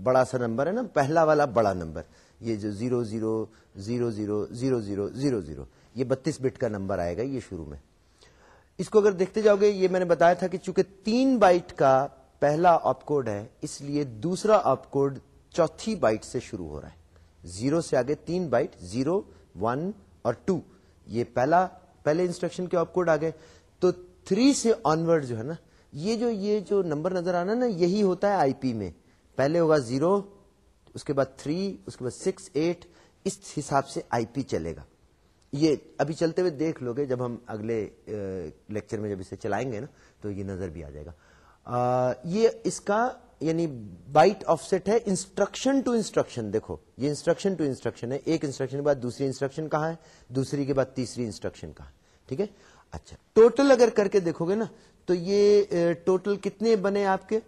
بڑا سا نمبر ہے نا، پہلا والا بڑا نمبر۔ یہ جو zero zero zero zero zero zero zero zero. یہ بتیس بٹ کا نمبر آئے گا، یہ شروع میں۔ اس کو اگر دیکھتے جاؤ گے، یہ میں نے بتایا تھا کہ چونکہ تین بائٹ کا پہلا آپ کوڈ ہے، اس لیے دوسرا آپ کوڈ چوتھی بائٹ سے شروع ہو رہا ہے۔ زیرو سے آگے تین بائٹ، زیرو، ون اور ٹو۔ یہ پہلا، پہلے انسٹرکشن کے آپ کوڈ آ گئے تھری سے آنورڈ جو ہے نا، یہ جو یہ جو نمبر نظر آنا نا، یہی ہوتا ہے آئی پی میں۔ پہلے ہوگا زیرو، اس کے بعد تھری، اس کے بعد سکس، ایٹ، اس حساب سے آئی پی چلے گا۔ یہ ابھی چلتے ہوئے دیکھ لو گے، جب ہم اگلے لیکچر میں جب اسے چلائیں گے نا، تو یہ نظر بھی آ جائے گا۔ یہ اس کا یعنی بائٹ آف سیٹ ہے، انسٹرکشن ٹو انسٹرکشن۔ دیکھو، یہ انسٹرکشن ٹو انسٹرکشن ہے۔ ایک انسٹرکشن کے بعد دوسری انسٹرکشن کہاں ہے؟ دوسری کے بعد تیسری انسٹرکشن کہاں ہے؟ ٹھیک ہے؟ اچھا۔ ٹوٹل اگر کر کے دیکھو گے نا، تو یہ ٹوٹل کتنے بنے آپ کے؟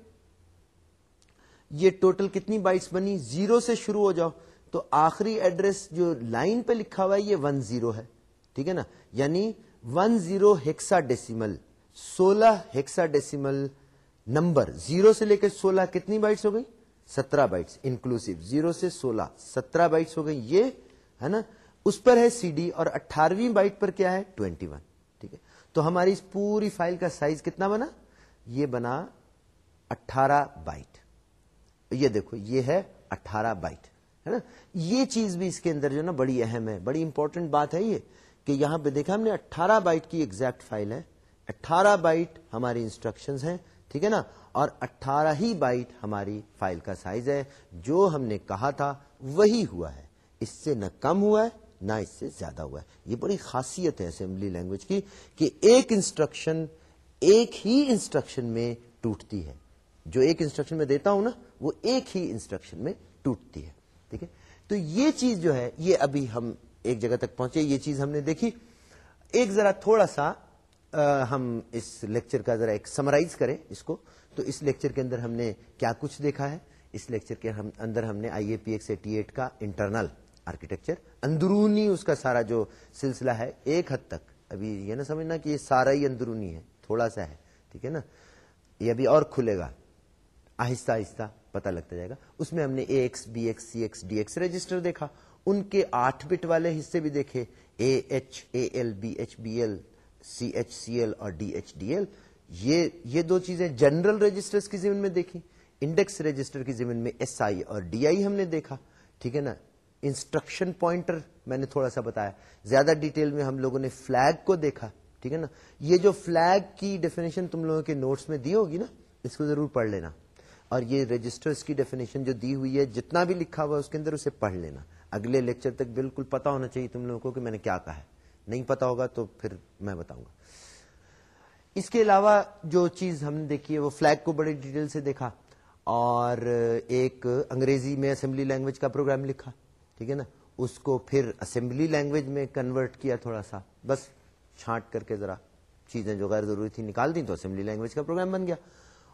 یہ ٹوٹل کتنی بائٹس بنی؟ زیرو سے شروع ہو جاؤ۔ تو آخری ایڈریس جو لائن پہ لکھا ہوا ہے، یہ ون زیرو ہے۔ ٹھیک ہے نا؟ یعنی ون زیرو ہیکسا ڈیسیمل سولہ ہیکسا ڈیسیمل نمبر۔ زیرو سے لے کے سولہ کتنی بائٹس ہو گئی سترہ بائٹس۔ انکلوسو زیرو سے سولہ، سترہ بائٹس ہو گئی یہ، ہے نا؟ اس پر ہے سی ڈی اور اٹھارہویں بائٹ پر کیا ہے؟ Twenty one. ٹھیک ہے۔ تو ہماری اس پوری فائل کا سائز کتنا بنا؟ یہ بنا اٹھارہ بائٹ۔ یہ دیکھو، یہ ہے اٹھارہ بائٹ، ہے نا؟ یہ چیز بھی اس کے اندر جو نا بڑی اہم ہے، بڑی امپورٹنٹ بات ہے یہ کہ یہاں پہ دیکھا ہم نے اٹھارہ بائٹ کی ایگزیکٹ فائل ہے۔ اٹھارہ بائٹ ہماری انسٹرکشن ہیں، ٹھیک ہے نا؟ اور اٹھارہ ہی بائٹ ہماری فائل کا سائز ہے۔ جو ہم نے کہا تھا، وہی ہوا ہے۔ اس سے نہ کم ہوا ہے نہ اس سے زیادہ ہوا ہے۔ یہ بڑی خاصیت ہے اسمبلی لینگویج کی کہ ایک انسٹرکشن ایک ہی انسٹرکشن میں ٹوٹتی ہے۔ جو ایک انسٹرکشن میں دیتا ہوں نا، وہ ایک ہی انسٹرکشن میں ٹوٹتی ہے۔ ٹھیک ہے؟ تو یہ چیز جو ہے، یہ ابھی ہم ایک جگہ تک پہنچے، یہ چیز ہم نے دیکھی۔ ایک ذرا تھوڑا سا ہم اس لیکچر کا ذرا ایک سمرائز کریں اس کو۔ تو اس لیکچر کے اندر ہم نے کیا کچھ دیکھا ہے؟ اس لیکچر کے اندر ہم نے I A P X eighty eight کا انٹرنل آرکیٹیکچر اندرونی اس کا سارا جو سلسلہ ہے، ایک حد تک۔ ابھی یہ نہ سمجھنا کہ یہ سارا ہی اندرونی ہے، تھوڑا سا ہے، ٹھیک ہے نا؟ یہ ابھی اور کھلے گا۔ آہستہ آہستہ پتہ لگتا جائے گا۔ اس میں ہم نے A X B X C X D X register دیکھا۔ ان کے آٹھ بٹ والے حصے بھی دیکھے۔ A H A L B H B L C H C L اور ڈی ایچ ڈی ایل یہ یہ دو چیزیں جنرل رجسٹر کی زمین میں دیکھی۔ انڈیکس رجسٹر کی زمین میں ایس آئی اور ڈی آئی ہم نے دیکھا۔ ٹھیک ہے نا؟ انسٹرکشن پوائنٹر میں نے تھوڑا سا بتایا۔ زیادہ ڈیٹیل میں ہم لوگوں نے فلیگ کو دیکھا، ٹھیک ہے نا؟ یہ جو فلیگ کی ڈیفینیشن تم لوگوں کے نوٹس میں دی ہوگی نا، اس کو ضرور پڑھ لینا۔ اور یہ رجسٹرز کی ڈیفینیشن جو دی ہوئی ہے، جتنا بھی لکھا ہوا ہے، اس کے اندر اسے پڑھ لینا۔ اگلے لیکچر تک بالکل پتا ہونا چاہیے تم لوگوں کو کہ میں نے کیا کہا ہے۔ نہیں پتا ہوگا تو پھر میں بتاؤں گا۔ اس کے علاوہ جو چیز ہم نے دیکھی ہے، وہ فلیگ کو بڑی ڈیٹیل سے دیکھا اور ایک انگریزی میں اسمبلی لینگویج کا پروگرام لکھا۔ ٹھیک ہے نا؟ اس کو پھر اسمبلی لینگویج میں کنورٹ کیا تھوڑا سا، بس چھانٹ کر کے ذرا چیزیں جو غیر ضروری تھی نکال دی تو اسمبلی لینگویج کا پروگرام بن گیا۔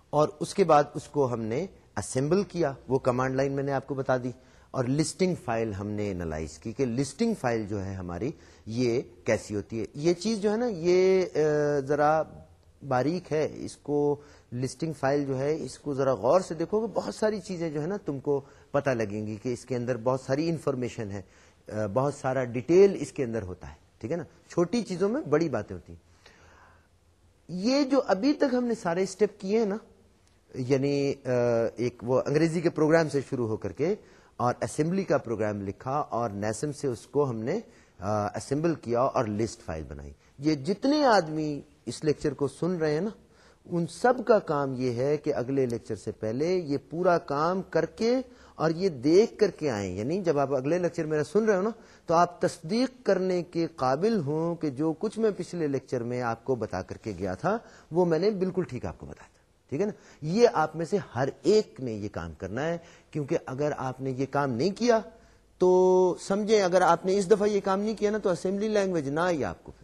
اور اس کے بعد اس کو ہم نے اسمبل کیا، وہ کمانڈ لائن میں نے آپ کو بتا دی۔ اور لسٹنگ فائل ہم نے انالائز کی کہ لسٹنگ فائل جو ہے ہماری، یہ کیسی ہوتی ہے؟ یہ چیز جو ہے نا، یہ ذرا باریک ہے۔ اس کو لسٹنگ فائل جو ہے، اس کو ذرا غور سے دیکھو گے بہت ساری چیزیں جو ہے نا تم کو پتہ لگیں گی کہ اس کے اندر بہت ساری انفارمیشن ہے۔ بہت سارا ڈیٹیل اس کے اندر ہوتا ہے، ٹھیک ہے نا؟ چھوٹی چیزوں میں بڑی باتیں ہوتی ہیں۔ یہ جو ابھی تک ہم نے سارے اسٹیپ کیے ہیں نا یعنی ایک وہ انگریزی کے پروگرام سے شروع ہو کر کے اور اسمبلی کا پروگرام لکھا اور نیسم سے اس کو ہم نے اسمبل کیا اور لسٹ فائل بنائی۔ یہ جتنے آدمی اس لیکچر کو سن رہے ہیں نا ان سب کا کام یہ ہے کہ اگلے لیکچر سے پہلے یہ پورا کام کر کے اور یہ دیکھ کر کے آئیں۔ یعنی جب آپ اگلے لیکچر میرا سن رہے ہو نا، تو آپ تصدیق کرنے کے قابل ہوں کہ جو کچھ میں پچھلے لیکچر میں آپ کو بتا کر کے گیا تھا، وہ میں نے بالکل ٹھیک آپ کو بتایا تھا۔ ٹھیک ہے نا؟ یہ آپ میں سے ہر ایک نے یہ کام کرنا ہے، کیونکہ اگر آپ نے یہ کام نہیں کیا، تو سمجھیں اگر آپ نے اس دفعہ یہ کام نہیں کیا نا، تو اسمبلی لینگویج نہ آئی آپ کو پھر۔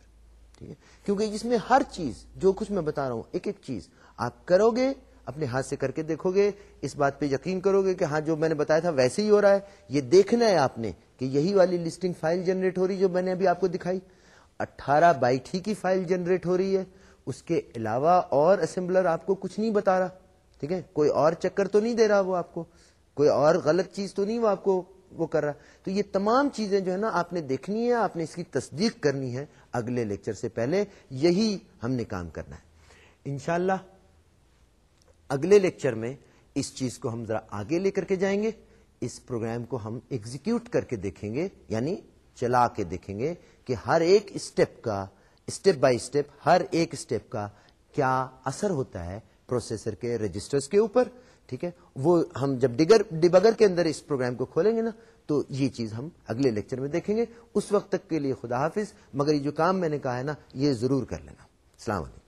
ٹھیک ہے۔ کیونکہ اس میں ہر چیز، جو کچھ میں بتا رہا ہوں، ایک ایک چیز آپ کرو گے، اپنے ہاتھ سے کر کے دیکھو گے، اس بات پہ یقین کرو گے کہ ہاں جو میں نے بتایا تھا ویسے ہی ہو رہا ہے۔ یہ دیکھنا ہے آپ نے کہ یہی والی لسٹنگ فائل جنریٹ ہو رہی جو میں نے ابھی آپ کو دکھائی۔ اٹھارہ بائٹ ہی کی فائل جنریٹ ہو رہی ہے۔ اس کے علاوہ اور اسمبلر آپ کو کچھ نہیں بتا رہا۔ ٹھیک ہے؟ کوئی اور چکر تو نہیں دے رہا وہ آپ کو۔ کوئی اور غلط چیز تو نہیں وہ آپ کو وہ کر رہا تو یہ تمام چیزیں جو ہے نا، آپ نے دیکھنی ہے آپ نے اس کی تصدیق کرنی ہے۔ اگلے لیکچر سے پہلے یہی ہم نے کام کرنا ہے۔ انشاءاللہ، اگلے لیکچر میں اس چیز کو ہم ذرا آگے لے کر کے جائیں گے۔ اس پروگرام کو ہم ایگزیکیوٹ کر کے دیکھیں گے یعنی چلا کے دیکھیں گے کہ ہر ایک اسٹیپ کا، اسٹیپ بائی اسٹیپ، ہر ایک اسٹیپ کا کیا اثر ہوتا ہے پروسیسر کے رجسٹرز کے اوپر۔ ٹھیک ہے؟ وہ ہم جب ڈگر ڈبگر کے اندر اس پروگرام کو کھولیں گے نا، تو یہ چیز ہم اگلے لیکچر میں دیکھیں گے۔ اس وقت تک کے لیے خدا حافظ، مگر یہ جو کام میں نے کہا ہے نا، یہ ضرور کر لینا۔ السلام علیکم۔